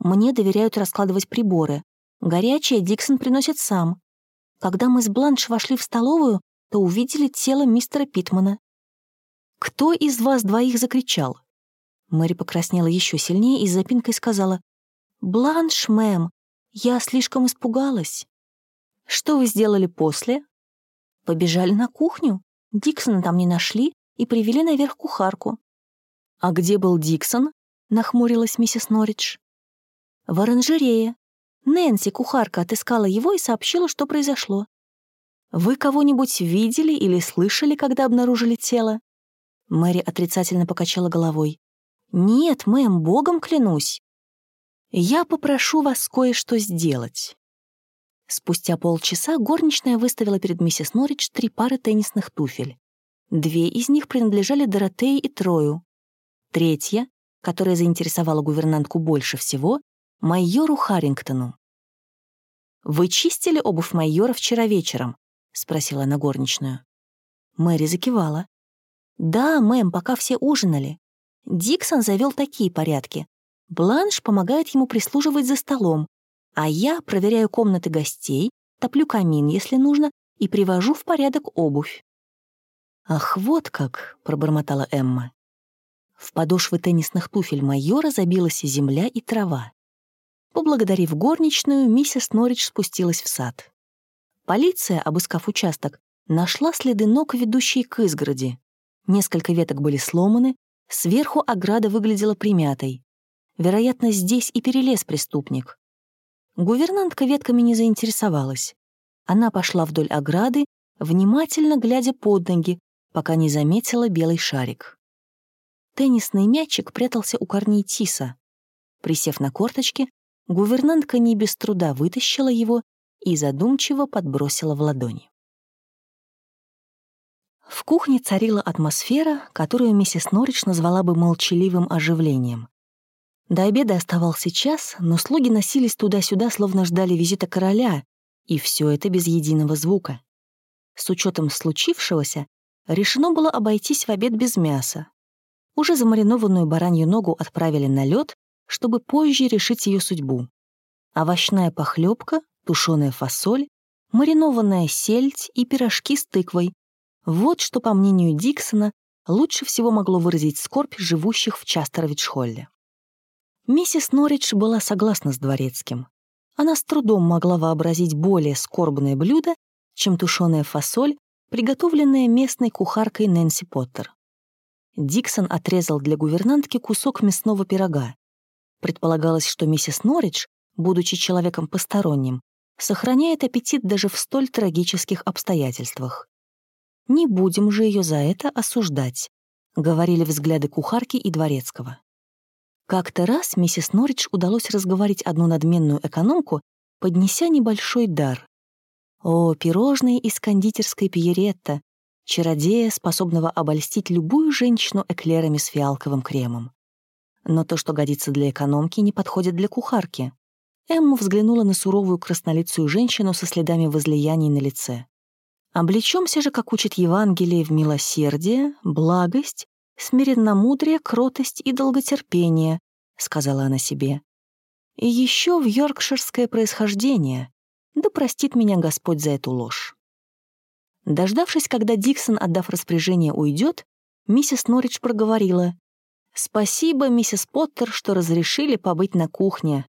[SPEAKER 1] Мне доверяют раскладывать приборы. Горячее Диксон приносит сам. Когда мы с Бланш вошли в столовую, то увидели тело мистера Питмана. «Кто из вас двоих закричал?» Мэри покраснела еще сильнее и с запинкой сказала, «Бланш, мэм, я слишком испугалась». «Что вы сделали после?» «Побежали на кухню. Диксона там не нашли и привели наверх кухарку». «А где был Диксон?» — нахмурилась миссис Норридж. «В оранжерее. Нэнси, кухарка, отыскала его и сообщила, что произошло. Вы кого-нибудь видели или слышали, когда обнаружили тело?» Мэри отрицательно покачала головой. «Нет, мэм, богом клянусь. Я попрошу вас кое-что сделать». Спустя полчаса горничная выставила перед миссис Норридж три пары теннисных туфель. Две из них принадлежали Доротее и Трою. Третья, которая заинтересовала гувернантку больше всего, майору Харрингтону. «Вы чистили обувь майора вчера вечером?» — спросила она горничную. Мэри закивала. «Да, мэм, пока все ужинали. Диксон завел такие порядки. Бланш помогает ему прислуживать за столом, а я проверяю комнаты гостей, топлю камин, если нужно, и привожу в порядок обувь. «Ах, вот как!» — пробормотала Эмма. В подошвы теннисных туфель майора забилась земля и трава. Поблагодарив горничную, миссис Норридж спустилась в сад. Полиция, обыскав участок, нашла следы ног, ведущие к изгороди. Несколько веток были сломаны, сверху ограда выглядела примятой. Вероятно, здесь и перелез преступник. Гувернантка ветками не заинтересовалась. Она пошла вдоль ограды, внимательно глядя под ноги, пока не заметила белый шарик. Теннисный мячик прятался у корней тиса. Присев на корточки, Гувернантка не без труда вытащила его и задумчиво подбросила в ладони. В кухне царила атмосфера, которую миссис Норридж назвала бы молчаливым оживлением. До обеда оставался час, но слуги носились туда-сюда, словно ждали визита короля, и все это без единого звука. С учетом случившегося, решено было обойтись в обед без мяса. Уже замаринованную баранью ногу отправили на лед, чтобы позже решить ее судьбу. Овощная похлебка, тушеная фасоль, маринованная сельдь и пирожки с тыквой. Вот что, по мнению Диксона, лучше всего могло выразить скорбь живущих в Частерович-Холле. Миссис Норридж была согласна с дворецким. Она с трудом могла вообразить более скорбное блюдо, чем тушеная фасоль, приготовленная местной кухаркой Нэнси Поттер. Диксон отрезал для гувернантки кусок мясного пирога. Предполагалось, что миссис Норридж, будучи человеком посторонним, сохраняет аппетит даже в столь трагических обстоятельствах. «Не будем же ее за это осуждать», — говорили взгляды кухарки и дворецкого. Как-то раз миссис Норридж удалось разговорить одну надменную экономку, поднеся небольшой дар. О, пирожные из кондитерской Пьеретта, чародея, способного обольстить любую женщину эклерами с фиалковым кремом. Но то, что годится для экономки, не подходит для кухарки. Эмма взглянула на суровую краснолицую женщину со следами возлияний на лице. «Облечемся же, как учит Евангелие, в милосердие, благость, смиренномудрие, кротость и долготерпение», — сказала она себе. «И еще в йоркширское происхождение. Да простит меня Господь за эту ложь». Дождавшись, когда Диксон, отдав распоряжение, уйдет, миссис Норридж проговорила. «Спасибо, миссис Поттер, что разрешили побыть на кухне.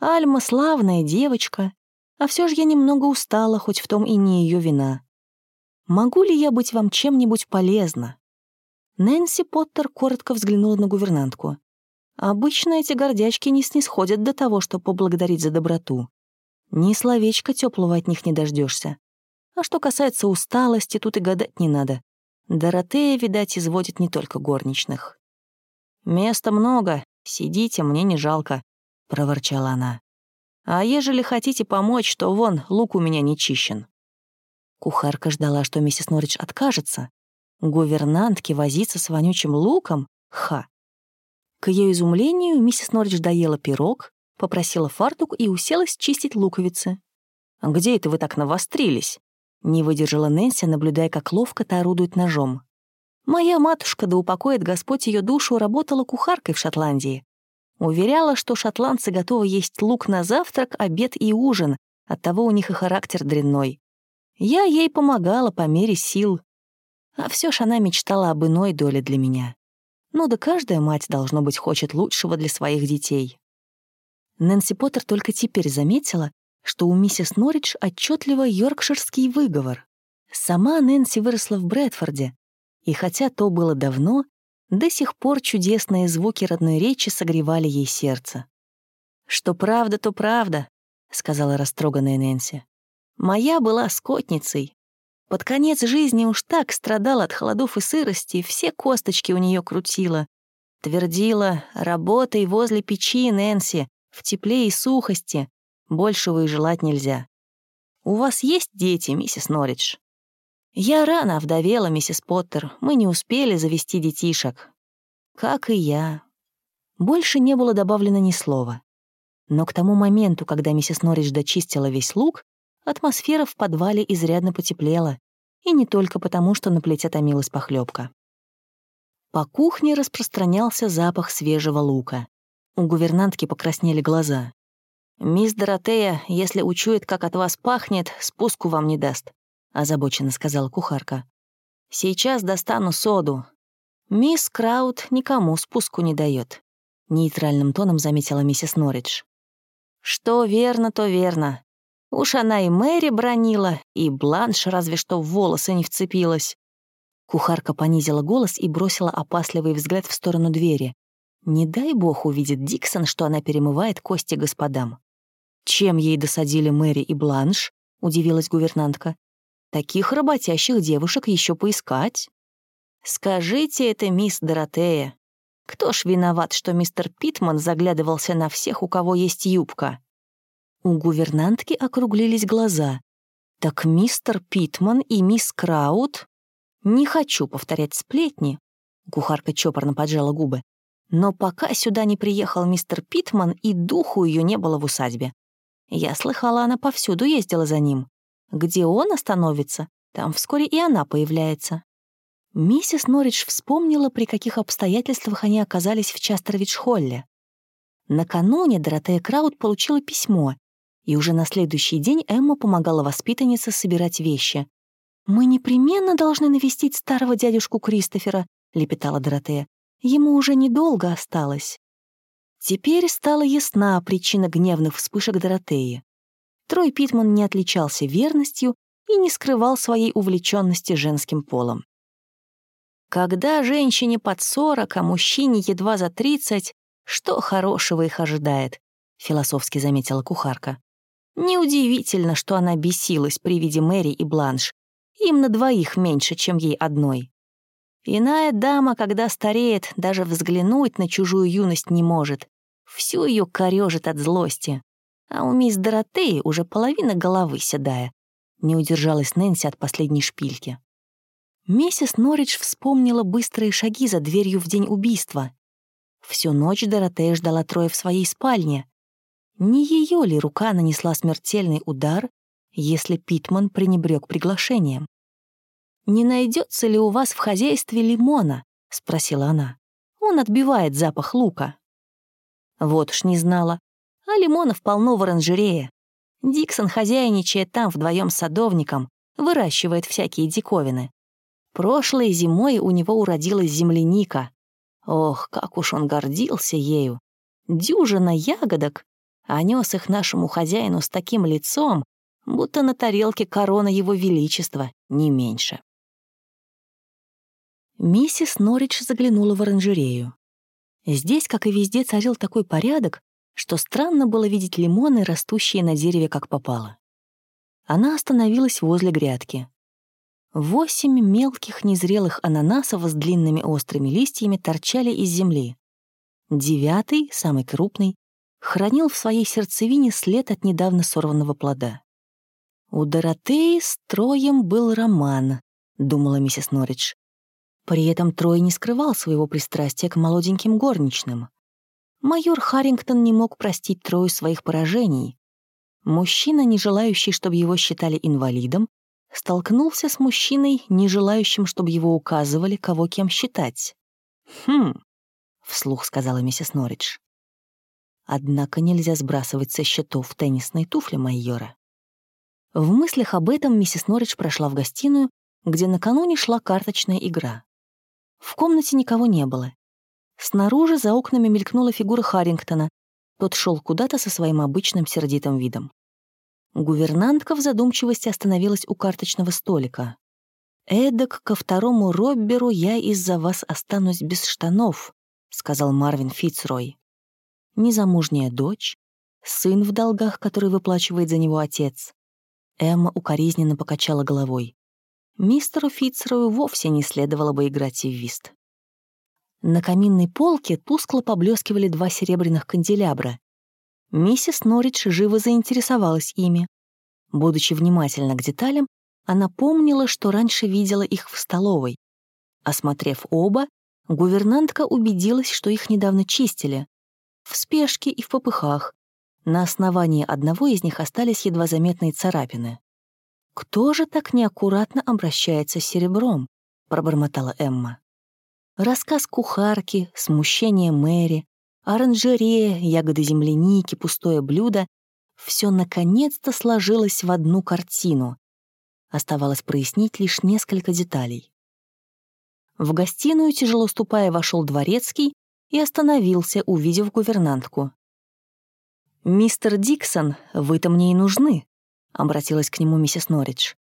[SPEAKER 1] Альма славная девочка, а все же я немного устала, хоть в том и не ее вина. Могу ли я быть вам чем-нибудь полезна?» Нэнси Поттер коротко взглянула на гувернантку. «Обычно эти гордячки не снисходят до того, чтобы поблагодарить за доброту. Ни словечка теплого от них не дождешься. А что касается усталости, тут и гадать не надо. Доротея, видать, изводит не только горничных. «Места много, сидите, мне не жалко», — проворчала она. «А ежели хотите помочь, то вон, лук у меня не чищен». Кухарка ждала, что миссис Норридж откажется. Гувернантке возиться с вонючим луком? Ха! К ее изумлению миссис Норридж доела пирог, попросила фартук и уселась чистить луковицы. «А «Где это вы так навострились?» — не выдержала Нэнси, наблюдая, как ловко та орудует ножом. Моя матушка, да упокоит Господь ее душу, работала кухаркой в Шотландии. Уверяла, что шотландцы готовы есть лук на завтрак, обед и ужин, оттого у них и характер дрянной. Я ей помогала по мере сил. А все ж она мечтала об иной доле для меня. Ну да каждая мать, должно быть, хочет лучшего для своих детей. Нэнси Поттер только теперь заметила, что у миссис Норридж отчетливо йоркширский выговор. Сама Нэнси выросла в Брэдфорде, и хотя то было давно, до сих пор чудесные звуки родной речи согревали ей сердце. «Что правда, то правда», — сказала растроганная Нэнси. «Моя была скотницей. Под конец жизни уж так страдала от холодов и сырости, все косточки у нее крутила. Твердила, работай возле печи, Нэнси, в тепле и сухости. Большего и желать нельзя. У вас есть дети, миссис Норридж?» «Я рано овдовела, миссис Поттер. Мы не успели завести детишек». «Как и я». Больше не было добавлено ни слова. Но к тому моменту, когда миссис Норридж дочистила весь лук, атмосфера в подвале изрядно потеплела. И не только потому, что на плите томилась похлебка. По кухне распространялся запах свежего лука. У гувернантки покраснели глаза. «Мисс Доротея, если учует, как от вас пахнет, спуску вам не даст. — озабоченно сказала кухарка. «Сейчас достану соду. Мисс Краут никому спуску не дает», — нейтральным тоном заметила миссис Норридж. «Что верно, то верно. Уж она и Мэри бронила, и Бланш разве что в волосы не вцепилась». Кухарка понизила голос и бросила опасливый взгляд в сторону двери. Не дай бог увидит Диксон, что она перемывает кости господам. «Чем ей досадили Мэри и Бланш?» — удивилась гувернантка. Таких работящих девушек еще поискать. Скажите это, мисс Доротея. Кто ж виноват, что мистер Питман заглядывался на всех, у кого есть юбка? У гувернантки округлились глаза. Так мистер Питман и мисс Краут... Не хочу повторять сплетни. Кухарка чопорно поджала губы. Но пока сюда не приехал мистер Питман, и духу ее не было в усадьбе. Я слыхала, она повсюду ездила за ним. Где он остановится, там вскоре и она появляется. Миссис Норридж вспомнила, при каких обстоятельствах они оказались в Частервич-Холле. Накануне Доротея Краут получила письмо, и уже на следующий день Эмма помогала воспитаннице собирать вещи. «Мы непременно должны навестить старого дядюшку Кристофера», — лепетала Доротея. «Ему уже недолго осталось». Теперь стала ясна причина гневных вспышек Доротеи. Трой Питман не отличался верностью и не скрывал своей увлеченности женским полом. Когда женщине под сорок, а мужчине едва за тридцать, что хорошего их ожидает, философски заметила кухарка. Неудивительно, что она бесилась при виде Мэри и Бланш. Им на двоих меньше, чем ей одной. Иная дама, когда стареет, даже взглянуть на чужую юность не может. Всю ее корежит от злости а у мисс Доротеи уже половина головы седая. Не удержалась Нэнси от последней шпильки. Миссис Норридж вспомнила быстрые шаги за дверью в день убийства. Всю ночь Доротея ждала Троя в своей спальне. Не ее ли рука нанесла смертельный удар, если Питман пренебрег приглашением? «Не найдется ли у вас в хозяйстве лимона?» — спросила она. «Он отбивает запах лука». Вот уж не знала, а лимонов полно в оранжерее. Диксон хозяйничает там вдвоем с садовником, выращивает всякие диковины. Прошлой зимой у него уродилась земляника. Ох, как уж он гордился ею. Дюжина ягодок, а нес их нашему хозяину с таким лицом, будто на тарелке корона его величества, не меньше. Миссис Норридж заглянула в оранжерею. Здесь, как и везде, царил такой порядок, что странно было видеть лимоны, растущие на дереве как попало. Она остановилась возле грядки. Восемь мелких незрелых ананасов с длинными острыми листьями торчали из земли. Девятый, самый крупный, хранил в своей сердцевине след от недавно сорванного плода. «У Доротеи с Троем был роман», — думала миссис Норридж. При этом Трой не скрывал своего пристрастия к молоденьким горничным майор Харрингтон не мог простить трою своих поражений. Мужчина, не желающий, чтобы его считали инвалидом, столкнулся с мужчиной, не желающим, чтобы его указывали, кого кем считать. «Хм», — вслух сказала миссис Норридж. «Однако нельзя сбрасывать со счетов теннисные туфли майора». В мыслях об этом миссис Норридж прошла в гостиную, где накануне шла карточная игра. В комнате никого не было. Снаружи за окнами мелькнула фигура Харрингтона. Тот шел куда-то со своим обычным сердитым видом. Гувернантка в задумчивости остановилась у карточного столика. «Эдак ко второму Робберу я из-за вас останусь без штанов», — сказал Марвин Фицрой. Незамужняя дочь, сын в долгах, который выплачивает за него отец. Эмма укоризненно покачала головой. Мистеру Фицрою вовсе не следовало бы играть в вист. На каминной полке тускло поблескивали два серебряных канделябра. Миссис Норридж живо заинтересовалась ими. Будучи внимательна к деталям, она помнила, что раньше видела их в столовой. Осмотрев оба, гувернантка убедилась, что их недавно чистили. В спешке и в попыхах. На основании одного из них остались едва заметные царапины. «Кто же так неаккуратно обращается с серебром?» — пробормотала Эмма. Рассказ кухарки, смущение Мэри, оранжерея, ягоды земляники, пустое блюдо — все наконец-то сложилось в одну картину. Оставалось прояснить лишь несколько деталей. В гостиную, тяжело ступая, вошел дворецкий и остановился, увидев гувернантку. «Мистер Диксон, вы-то мне и нужны», — обратилась к нему миссис Норридж.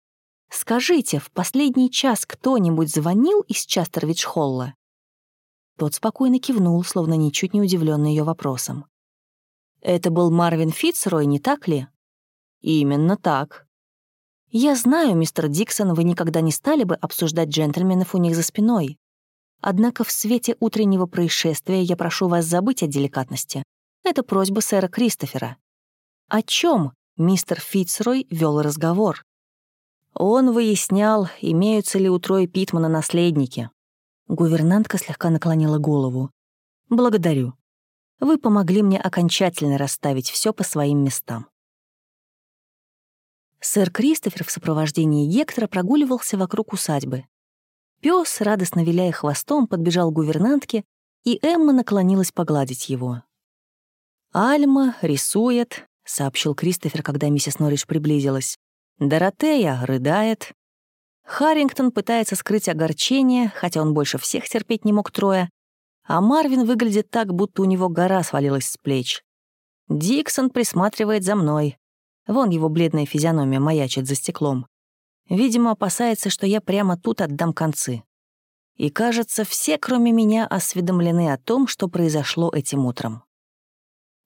[SPEAKER 1] «Скажите, в последний час кто-нибудь звонил из Частервич-Холла?» Тот спокойно кивнул, словно ничуть не удивленный ее вопросом. «Это был Марвин Фитцрой, не так ли?» «Именно так». «Я знаю, мистер Диксон, вы никогда не стали бы обсуждать джентльменов у них за спиной. Однако в свете утреннего происшествия я прошу вас забыть о деликатности. Это просьба сэра Кристофера». «О чем мистер Фитцрой вел разговор?» Он выяснял, имеются ли у Троя Питмана наследники. Гувернантка слегка наклонила голову. «Благодарю. Вы помогли мне окончательно расставить все по своим местам». Сэр Кристофер в сопровождении Гектора прогуливался вокруг усадьбы. Пес, радостно виляя хвостом, подбежал к гувернантке, и Эмма наклонилась погладить его. «Альма рисует», — сообщил Кристофер, когда миссис Норридж приблизилась. «Доротея рыдает, Харрингтон пытается скрыть огорчение, хотя он больше всех терпеть не мог трое, а Марвин выглядит так, будто у него гора свалилась с плеч. Диксон присматривает за мной. Вон его бледная физиономия маячит за стеклом. Видимо, опасается, что я прямо тут отдам концы. И, кажется, все, кроме меня, осведомлены о том, что произошло этим утром.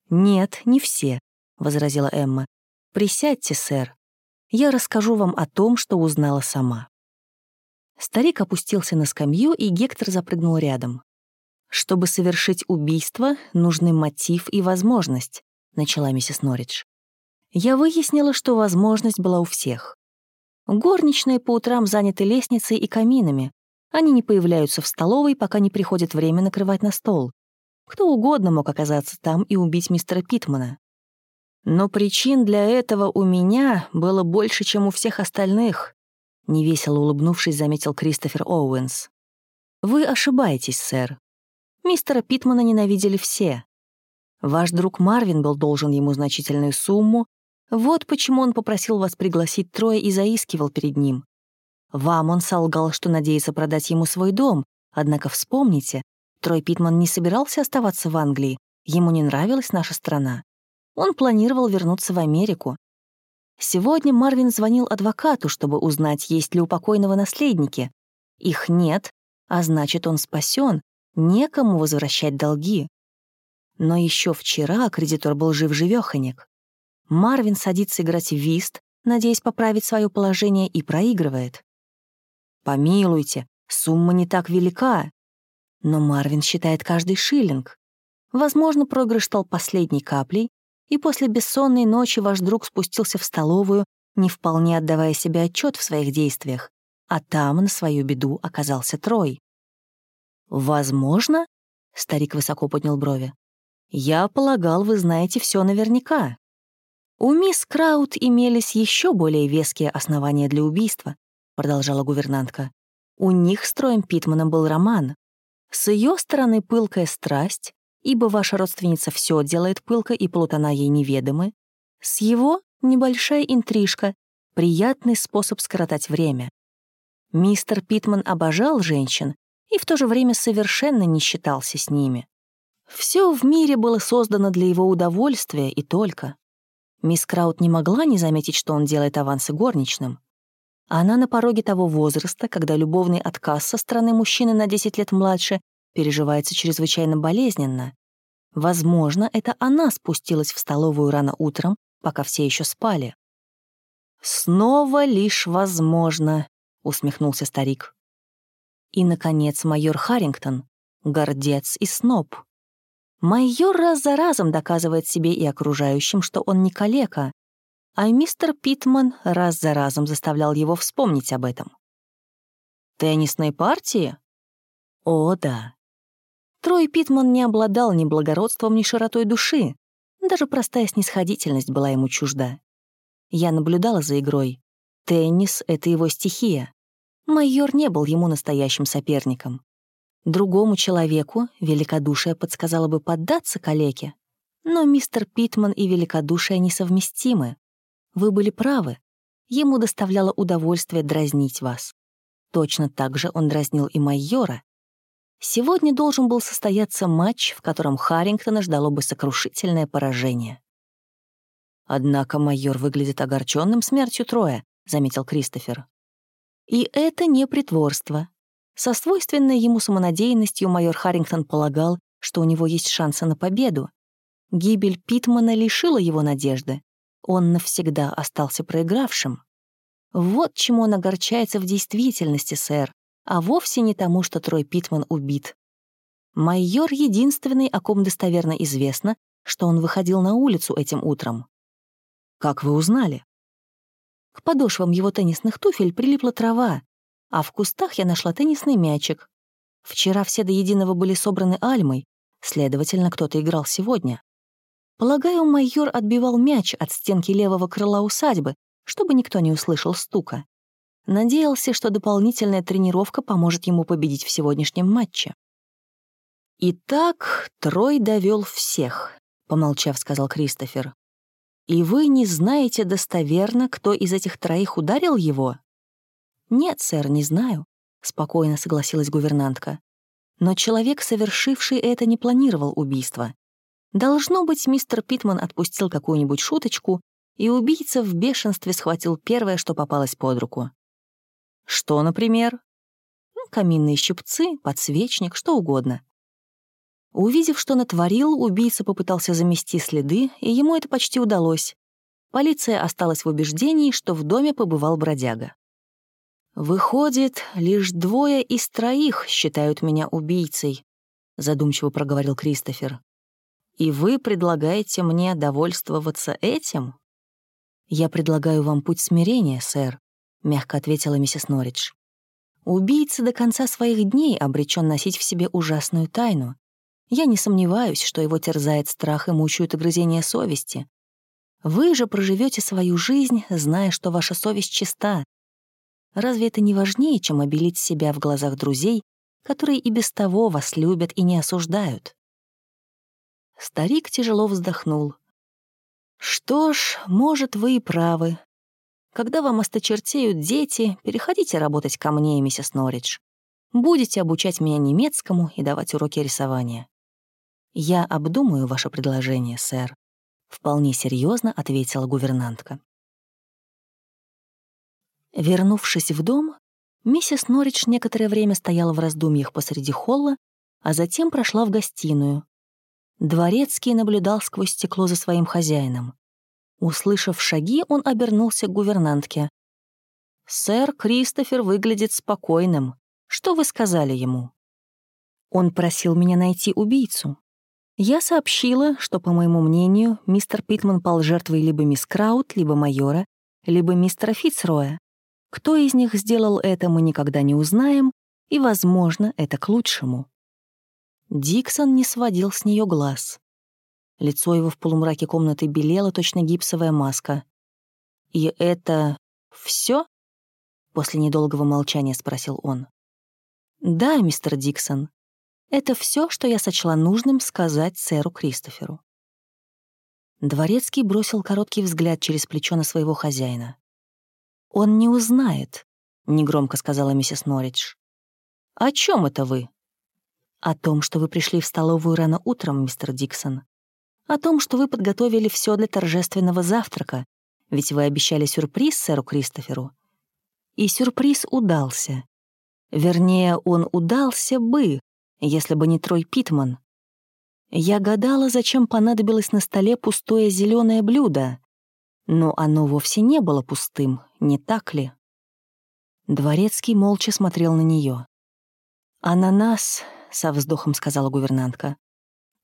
[SPEAKER 1] «Нет, не все», — возразила Эмма. «Присядьте, сэр. Я расскажу вам о том, что узнала сама». Старик опустился на скамью, и Гектор запрыгнул рядом. «Чтобы совершить убийство, нужны мотив и возможность», — начала миссис Норридж. «Я выяснила, что возможность была у всех. Горничные по утрам заняты лестницей и каминами. Они не появляются в столовой, пока не приходит время накрывать на стол. Кто угодно мог оказаться там и убить мистера Питмана. Но причин для этого у меня было больше, чем у всех остальных. — невесело улыбнувшись, заметил Кристофер Оуэнс. «Вы ошибаетесь, сэр. Мистера Питмана ненавидели все. Ваш друг Марвин был должен ему значительную сумму. Вот почему он попросил вас пригласить Троя и заискивал перед ним. Вам он солгал, что надеется продать ему свой дом, однако вспомните, Трой Питман не собирался оставаться в Англии, ему не нравилась наша страна. Он планировал вернуться в Америку, Сегодня Марвин звонил адвокату, чтобы узнать, есть ли у покойного наследники. Их нет, а значит, он спасен, некому возвращать долги. Но еще вчера кредитор был жив-живёхонек. Марвин садится играть в вист, надеясь поправить свое положение, и проигрывает. Помилуйте, сумма не так велика. Но Марвин считает каждый шиллинг. Возможно, проигрыш стал последней каплей, и после бессонной ночи ваш друг спустился в столовую, не вполне отдавая себе отчет в своих действиях, а там, на свою беду, оказался Трой. «Возможно?» — старик высоко поднял брови. «Я полагал, вы знаете все наверняка». «У мисс Краут имелись еще более веские основания для убийства», продолжала гувернантка. «У них с Троем Питманом был роман. С ее стороны пылкая страсть, ибо ваша родственница все делает пылко, и плутона ей неведомы. С его — небольшая интрижка, приятный способ скоротать время. Мистер Питман обожал женщин и в то же время совершенно не считался с ними. Все в мире было создано для его удовольствия и только. Мисс Краут не могла не заметить, что он делает авансы горничным. Она на пороге того возраста, когда любовный отказ со стороны мужчины на 10 лет младше переживается чрезвычайно болезненно. Возможно, это она спустилась в столовую рано утром, пока все еще спали. «Снова лишь возможно», — усмехнулся старик. И, наконец, майор Харрингтон, гордец и сноб. Майор раз за разом доказывает себе и окружающим, что он не калека, а мистер Питман раз за разом заставлял его вспомнить об этом. Теннисной партии? О, да. Трой Питман не обладал ни благородством, ни широтой души. Даже простая снисходительность была ему чужда. Я наблюдала за игрой. Теннис — это его стихия. Майор не был ему настоящим соперником. Другому человеку великодушие подсказало бы поддаться калеке, но мистер Питман и великодушие несовместимы. Вы были правы. Ему доставляло удовольствие дразнить вас. Точно так же он дразнил и майора. Сегодня должен был состояться матч, в котором Харрингтона ждало бы сокрушительное поражение. «Однако майор выглядит огорченным смертью Троя», — заметил Кристофер. «И это не притворство. Со свойственной ему самонадеянностью майор Харрингтон полагал, что у него есть шансы на победу. Гибель Питмана лишила его надежды. Он навсегда остался проигравшим. Вот чему он огорчается в действительности, сэр, а вовсе не тому, что Трой Питман убит. Майор единственный, о ком достоверно известно, что он выходил на улицу этим утром. Как вы узнали? К подошвам его теннисных туфель прилипла трава, а в кустах я нашла теннисный мячик. Вчера все до единого были собраны альмой, следовательно, кто-то играл сегодня. Полагаю, майор отбивал мяч от стенки левого крыла усадьбы, чтобы никто не услышал стука. Надеялся, что дополнительная тренировка поможет ему победить в сегодняшнем матче. «Итак, Трой довел всех», — помолчав, сказал Кристофер. «И вы не знаете достоверно, кто из этих троих ударил его?» «Нет, сэр, не знаю», — спокойно согласилась гувернантка. «Но человек, совершивший это, не планировал убийство. Должно быть, мистер Питман отпустил какую-нибудь шуточку, и убийца в бешенстве схватил первое, что попалось под руку. Что, например? Ну, каминные щипцы, подсвечник, что угодно. Увидев, что натворил, убийца попытался замести следы, и ему это почти удалось. Полиция осталась в убеждении, что в доме побывал бродяга. «Выходит, лишь двое из троих считают меня убийцей», — задумчиво проговорил Кристофер. «И вы предлагаете мне довольствоваться этим?» «Я предлагаю вам путь смирения, сэр», — мягко ответила миссис Норридж. «Убийца до конца своих дней обречен носить в себе ужасную тайну, я не сомневаюсь, что его терзает страх и мучают огрызения совести. Вы же проживете свою жизнь, зная, что ваша совесть чиста. Разве это не важнее, чем обелить себя в глазах друзей, которые и без того вас любят и не осуждают?» Старик тяжело вздохнул. «Что ж, может, вы и правы. Когда вам осточертеют дети, переходите работать ко мне, миссис Норридж. Будете обучать меня немецкому и давать уроки рисования. «Я обдумаю ваше предложение, сэр», — вполне серьезно ответила гувернантка. Вернувшись в дом, миссис Норридж некоторое время стояла в раздумьях посреди холла, а затем прошла в гостиную. Дворецкий наблюдал сквозь стекло за своим хозяином. Услышав шаги, он обернулся к гувернантке. «Сэр Кристофер выглядит спокойным. Что вы сказали ему?» «Он просил меня найти убийцу», я сообщила, что, по моему мнению, мистер Питман пал жертвой либо мисс Краут, либо майора, либо мистера Фицроя. Кто из них сделал это, мы никогда не узнаем, и, возможно, это к лучшему. Диксон не сводил с нее глаз. Лицо его в полумраке комнаты белело, точно гипсовая маска. «И это все? После недолгого молчания спросил он. «Да, мистер Диксон. Это все, что я сочла нужным сказать сэру Кристоферу». Дворецкий бросил короткий взгляд через плечо на своего хозяина. «Он не узнает», — негромко сказала миссис Норридж. «О чем это вы?» «О том, что вы пришли в столовую рано утром, мистер Диксон. О том, что вы подготовили все для торжественного завтрака, ведь вы обещали сюрприз сэру Кристоферу. И сюрприз удался. Вернее, он удался бы, если бы не Трой Питман. Я гадала, зачем понадобилось на столе пустое зеленое блюдо. Но оно вовсе не было пустым, не так ли? Дворецкий молча смотрел на нее. «Ананас», — со вздохом сказала гувернантка.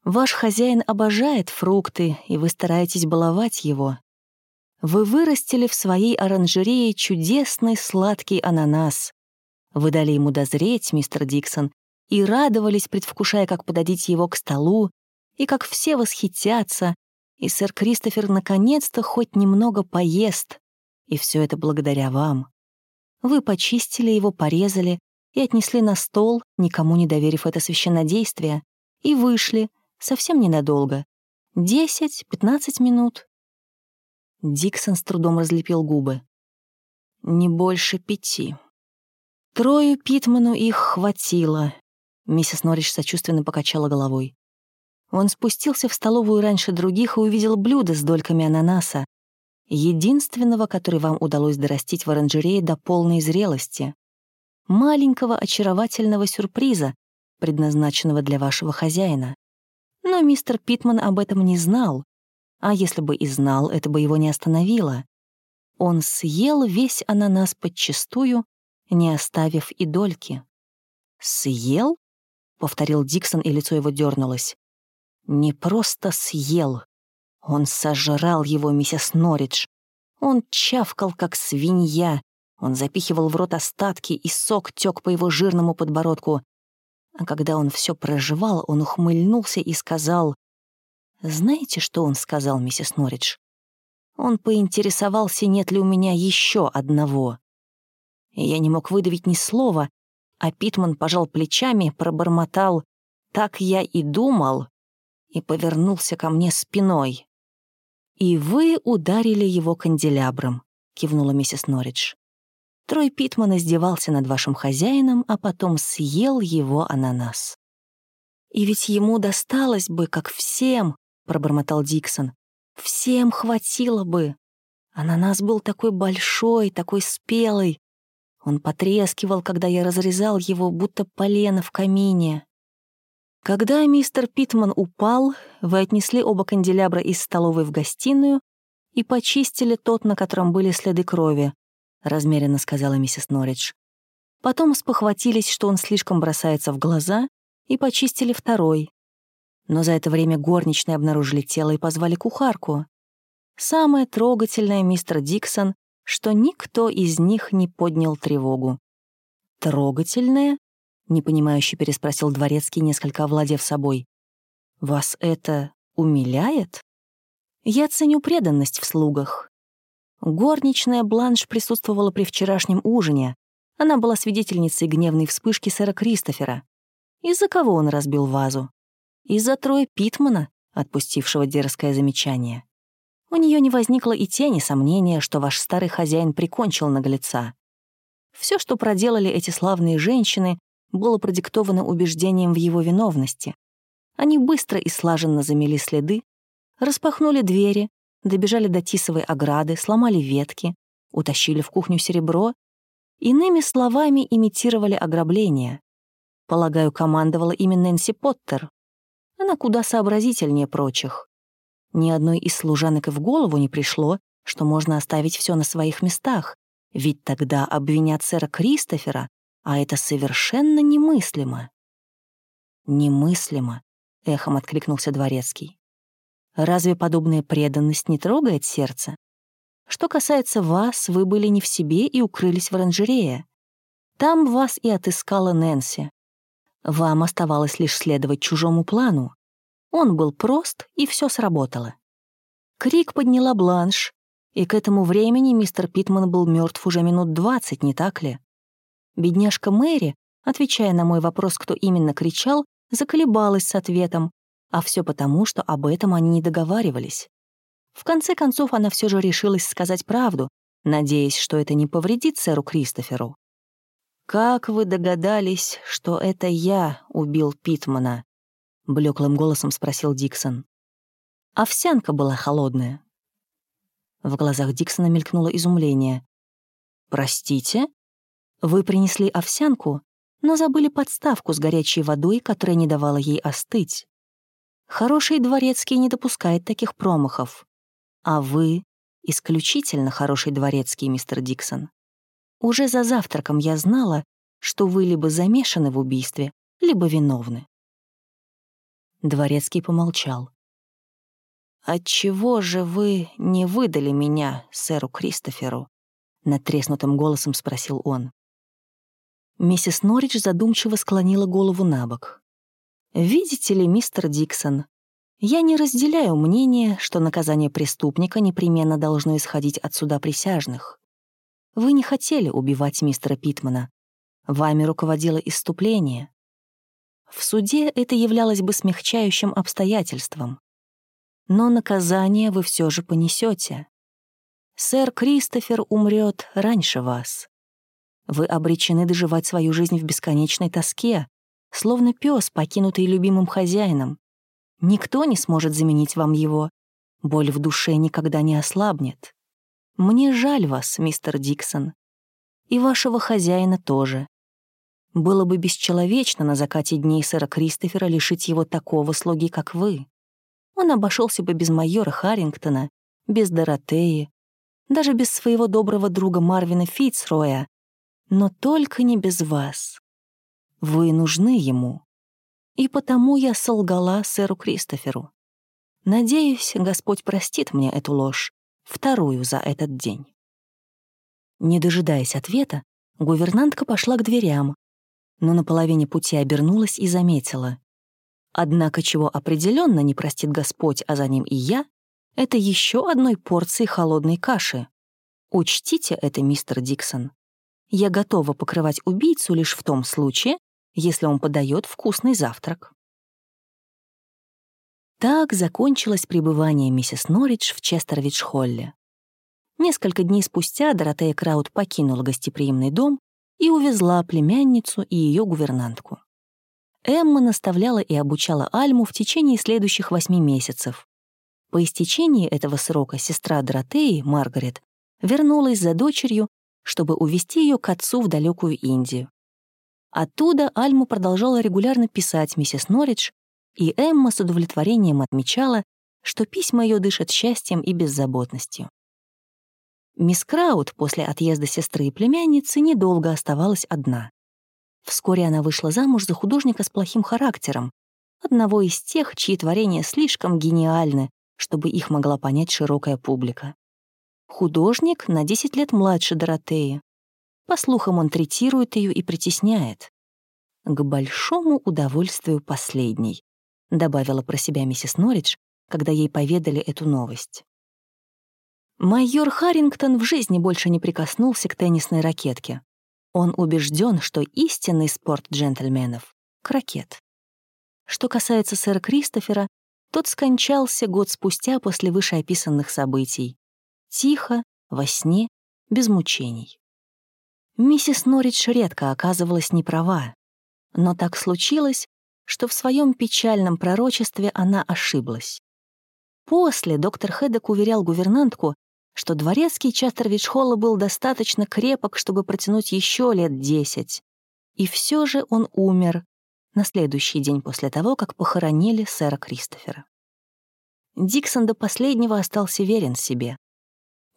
[SPEAKER 1] «Ваш хозяин обожает фрукты, и вы стараетесь баловать его. Вы вырастили в своей оранжерее чудесный сладкий ананас. Вы дали ему дозреть, мистер Диксон, и радовались, предвкушая, как подадите его к столу, и как все восхитятся, и сэр Кристофер наконец-то хоть немного поест, и все это благодаря вам. Вы почистили его, порезали и отнесли на стол, никому не доверив это священнодействие, и вышли, совсем ненадолго. Десять-пятнадцать минут. Диксон с трудом разлепил губы. «Не больше пяти». Трою Питману их хватило. Миссис Норриш сочувственно покачала головой. Он спустился в столовую раньше других и увидел блюдо с дольками ананаса, единственного, который вам удалось дорастить в оранжерее до полной зрелости. Маленького очаровательного сюрприза, предназначенного для вашего хозяина. Но мистер Питман об этом не знал, а если бы и знал, это бы его не остановило. Он съел весь ананас подчистую, не оставив и дольки. «Съел?» — повторил Диксон, и лицо его дернулось. «Не просто съел. Он сожрал его, миссис Норридж. Он чавкал, как свинья. Он запихивал в рот остатки, и сок тек по его жирному подбородку. А когда он все проживал, он ухмыльнулся и сказал, «Знаете, что он сказал, миссис Норридж? Он поинтересовался, нет ли у меня еще одного. Я не мог выдавить ни слова, а Питман пожал плечами, пробормотал «Так я и думал» и повернулся ко мне спиной. «И вы ударили его канделябром», — кивнула миссис Норридж. Трой Питман издевался над вашим хозяином, а потом съел его ананас. И ведь ему досталось бы, как всем, пробормотал Диксон. Всем хватило бы. Ананас был такой большой, такой спелый. Он потрескивал, когда я разрезал его, будто полено в камине. Когда мистер Питман упал, вы отнесли оба канделябра из столовой в гостиную и почистили тот, на котором были следы крови, размеренно сказала миссис Норридж. Потом спохватились, что он слишком бросается в глаза, и почистили второй. Но за это время горничные обнаружили тело и позвали кухарку. Самое трогательное, мистер Диксон, что никто из них не поднял тревогу. «Трогательное?» — непонимающе переспросил Дворецкий, несколько овладев собой. «Вас это умиляет?» «Я ценю преданность в слугах». Горничная Бланш присутствовала при вчерашнем ужине. Она была свидетельницей гневной вспышки сэра Кристофера. Из-за кого он разбил вазу? Из-за Троя Питмана, отпустившего дерзкое замечание. У нее не возникло и тени сомнения, что ваш старый хозяин прикончил наглеца. Все, что проделали эти славные женщины, было продиктовано убеждением в его виновности. Они быстро и слаженно замели следы, распахнули двери, добежали до тисовой ограды, сломали ветки, утащили в кухню серебро, иными словами имитировали ограбление. Полагаю, командовала именно Нэнси Поттер. Она куда сообразительнее прочих. Ни одной из служанок и в голову не пришло, что можно оставить все на своих местах, ведь тогда обвинят сэра Кристофера, а это совершенно немыслимо. «Немыслимо», — эхом откликнулся Дворецкий. «Разве подобная преданность не трогает сердце? Что касается вас, вы были не в себе и укрылись в оранжерее. Там вас и отыскала Нэнси. Вам оставалось лишь следовать чужому плану. Он был прост, и все сработало. Крик подняла Бланш, и к этому времени мистер Питман был мертв уже минут двадцать, не так ли? Бедняжка Мэри, отвечая на мой вопрос, кто именно кричал, заколебалась с ответом, а все потому, что об этом они не договаривались. В конце концов, она все же решилась сказать правду, надеясь, что это не повредит сэру Кристоферу. «Как вы догадались, что это я убил Питмана?» — блеклым голосом спросил Диксон. Овсянка была холодная. В глазах Диксона мелькнуло изумление. «Простите? Вы принесли овсянку, но забыли подставку с горячей водой, которая не давала ей остыть. Хороший дворецкий не допускает таких промахов. А вы — исключительно хороший дворецкий, мистер Диксон. Уже за завтраком я знала, что вы либо замешаны в убийстве, либо виновны. Дворецкий помолчал. «Отчего же вы не выдали меня сэру Кристоферу?» — натреснутым голосом спросил он. Миссис Норридж задумчиво склонила голову на бок. «Видите ли, мистер Диксон, я не разделяю мнение, что наказание преступника непременно должно исходить от суда присяжных. Вы не хотели убивать мистера Питмана. Вами руководило иступление. В суде это являлось бы смягчающим обстоятельством. Но наказание вы все же понесете. Сэр Кристофер умрет раньше вас. Вы обречены доживать свою жизнь в бесконечной тоске, словно пес, покинутый любимым хозяином, Никто не сможет заменить вам его. Боль в душе никогда не ослабнет. Мне жаль вас, мистер Диксон. И вашего хозяина тоже. Было бы бесчеловечно на закате дней сэра Кристофера лишить его такого слуги, как вы. Он обошелся бы без майора Харрингтона, без Доротеи, даже без своего доброго друга Марвина Фитцроя, но только не без вас. Вы нужны ему. И потому я солгала сэру Кристоферу. Надеюсь, Господь простит мне эту ложь, вторую за этот день. Не дожидаясь ответа, гувернантка пошла к дверям, но на половине пути обернулась и заметила. Однако чего определенно не простит Господь, а за ним и я, это еще одной порции холодной каши. Учтите это, мистер Диксон. Я готова покрывать убийцу лишь в том случае, если он подает вкусный завтрак. Так закончилось пребывание миссис Норридж в Честервич-Холле. Несколько дней спустя Доротея Краут покинула гостеприимный дом и увезла племянницу и ее гувернантку. Эмма наставляла и обучала Альму в течение следующих восьми месяцев. По истечении этого срока сестра Доротеи, Маргарет, вернулась за дочерью, чтобы увезти ее к отцу в далекую Индию. Оттуда Альма продолжала регулярно писать миссис Норридж, и Эмма с удовлетворением отмечала, что письма ее дышат счастьем и беззаботностью. Мисс Краут после отъезда сестры и племянницы недолго оставалась одна. Вскоре она вышла замуж за художника с плохим характером, одного из тех, чьи творения слишком гениальны, чтобы их могла понять широкая публика. Художник на 10 лет младше Доротеи, по слухам, он третирует ее и притесняет. К большому удовольствию последней, добавила про себя миссис Норридж, когда ей поведали эту новость. Майор Харрингтон в жизни больше не прикоснулся к теннисной ракетке. Он убежден, что истинный спорт джентльменов — крокет. Что касается сэра Кристофера, тот скончался год спустя после вышеописанных событий. Тихо, во сне, без мучений. Миссис Норридж редко оказывалась неправа, но так случилось, что в своем печальном пророчестве она ошиблась. После доктор Хедек уверял гувернантку, что дворецкий Частервич-Холла был достаточно крепок, чтобы протянуть еще лет десять. И все же он умер на следующий день после того, как похоронили сэра Кристофера. Диксон до последнего остался верен себе.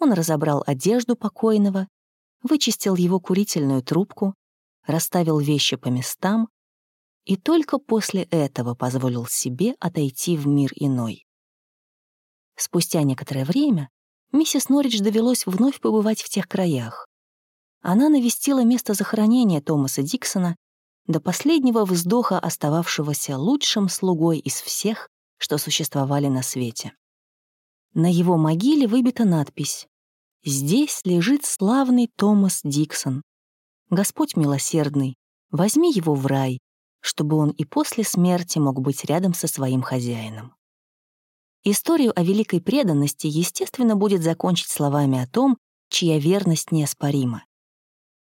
[SPEAKER 1] Он разобрал одежду покойного вычистил его курительную трубку, расставил вещи по местам и только после этого позволил себе отойти в мир иной. Спустя некоторое время миссис Норридж довелось вновь побывать в тех краях. Она навестила место захоронения Томаса Диксона, до последнего вздоха остававшегося лучшим слугой из всех, что существовали на свете. На его могиле выбита надпись «Здесь лежит славный Томас Диксон. Господь милосердный, возьми его в рай, чтобы он и после смерти мог быть рядом со своим хозяином». Историю о великой преданности, естественно, будет закончить словами о том, чья верность неоспорима.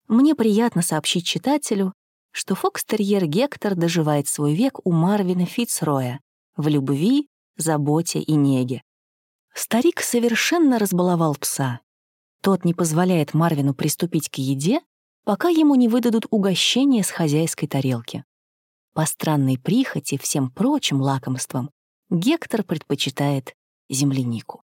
[SPEAKER 1] Мне приятно сообщить читателю, что фокстерьер Гектор доживает свой век у Марвина Фицроя в любви, заботе и неге. Старик совершенно разбаловал пса. Тот не позволяет Марвину приступить к еде, пока ему не выдадут угощение с хозяйской тарелки. По странной прихоти всем прочим лакомствам Гектор предпочитает землянику.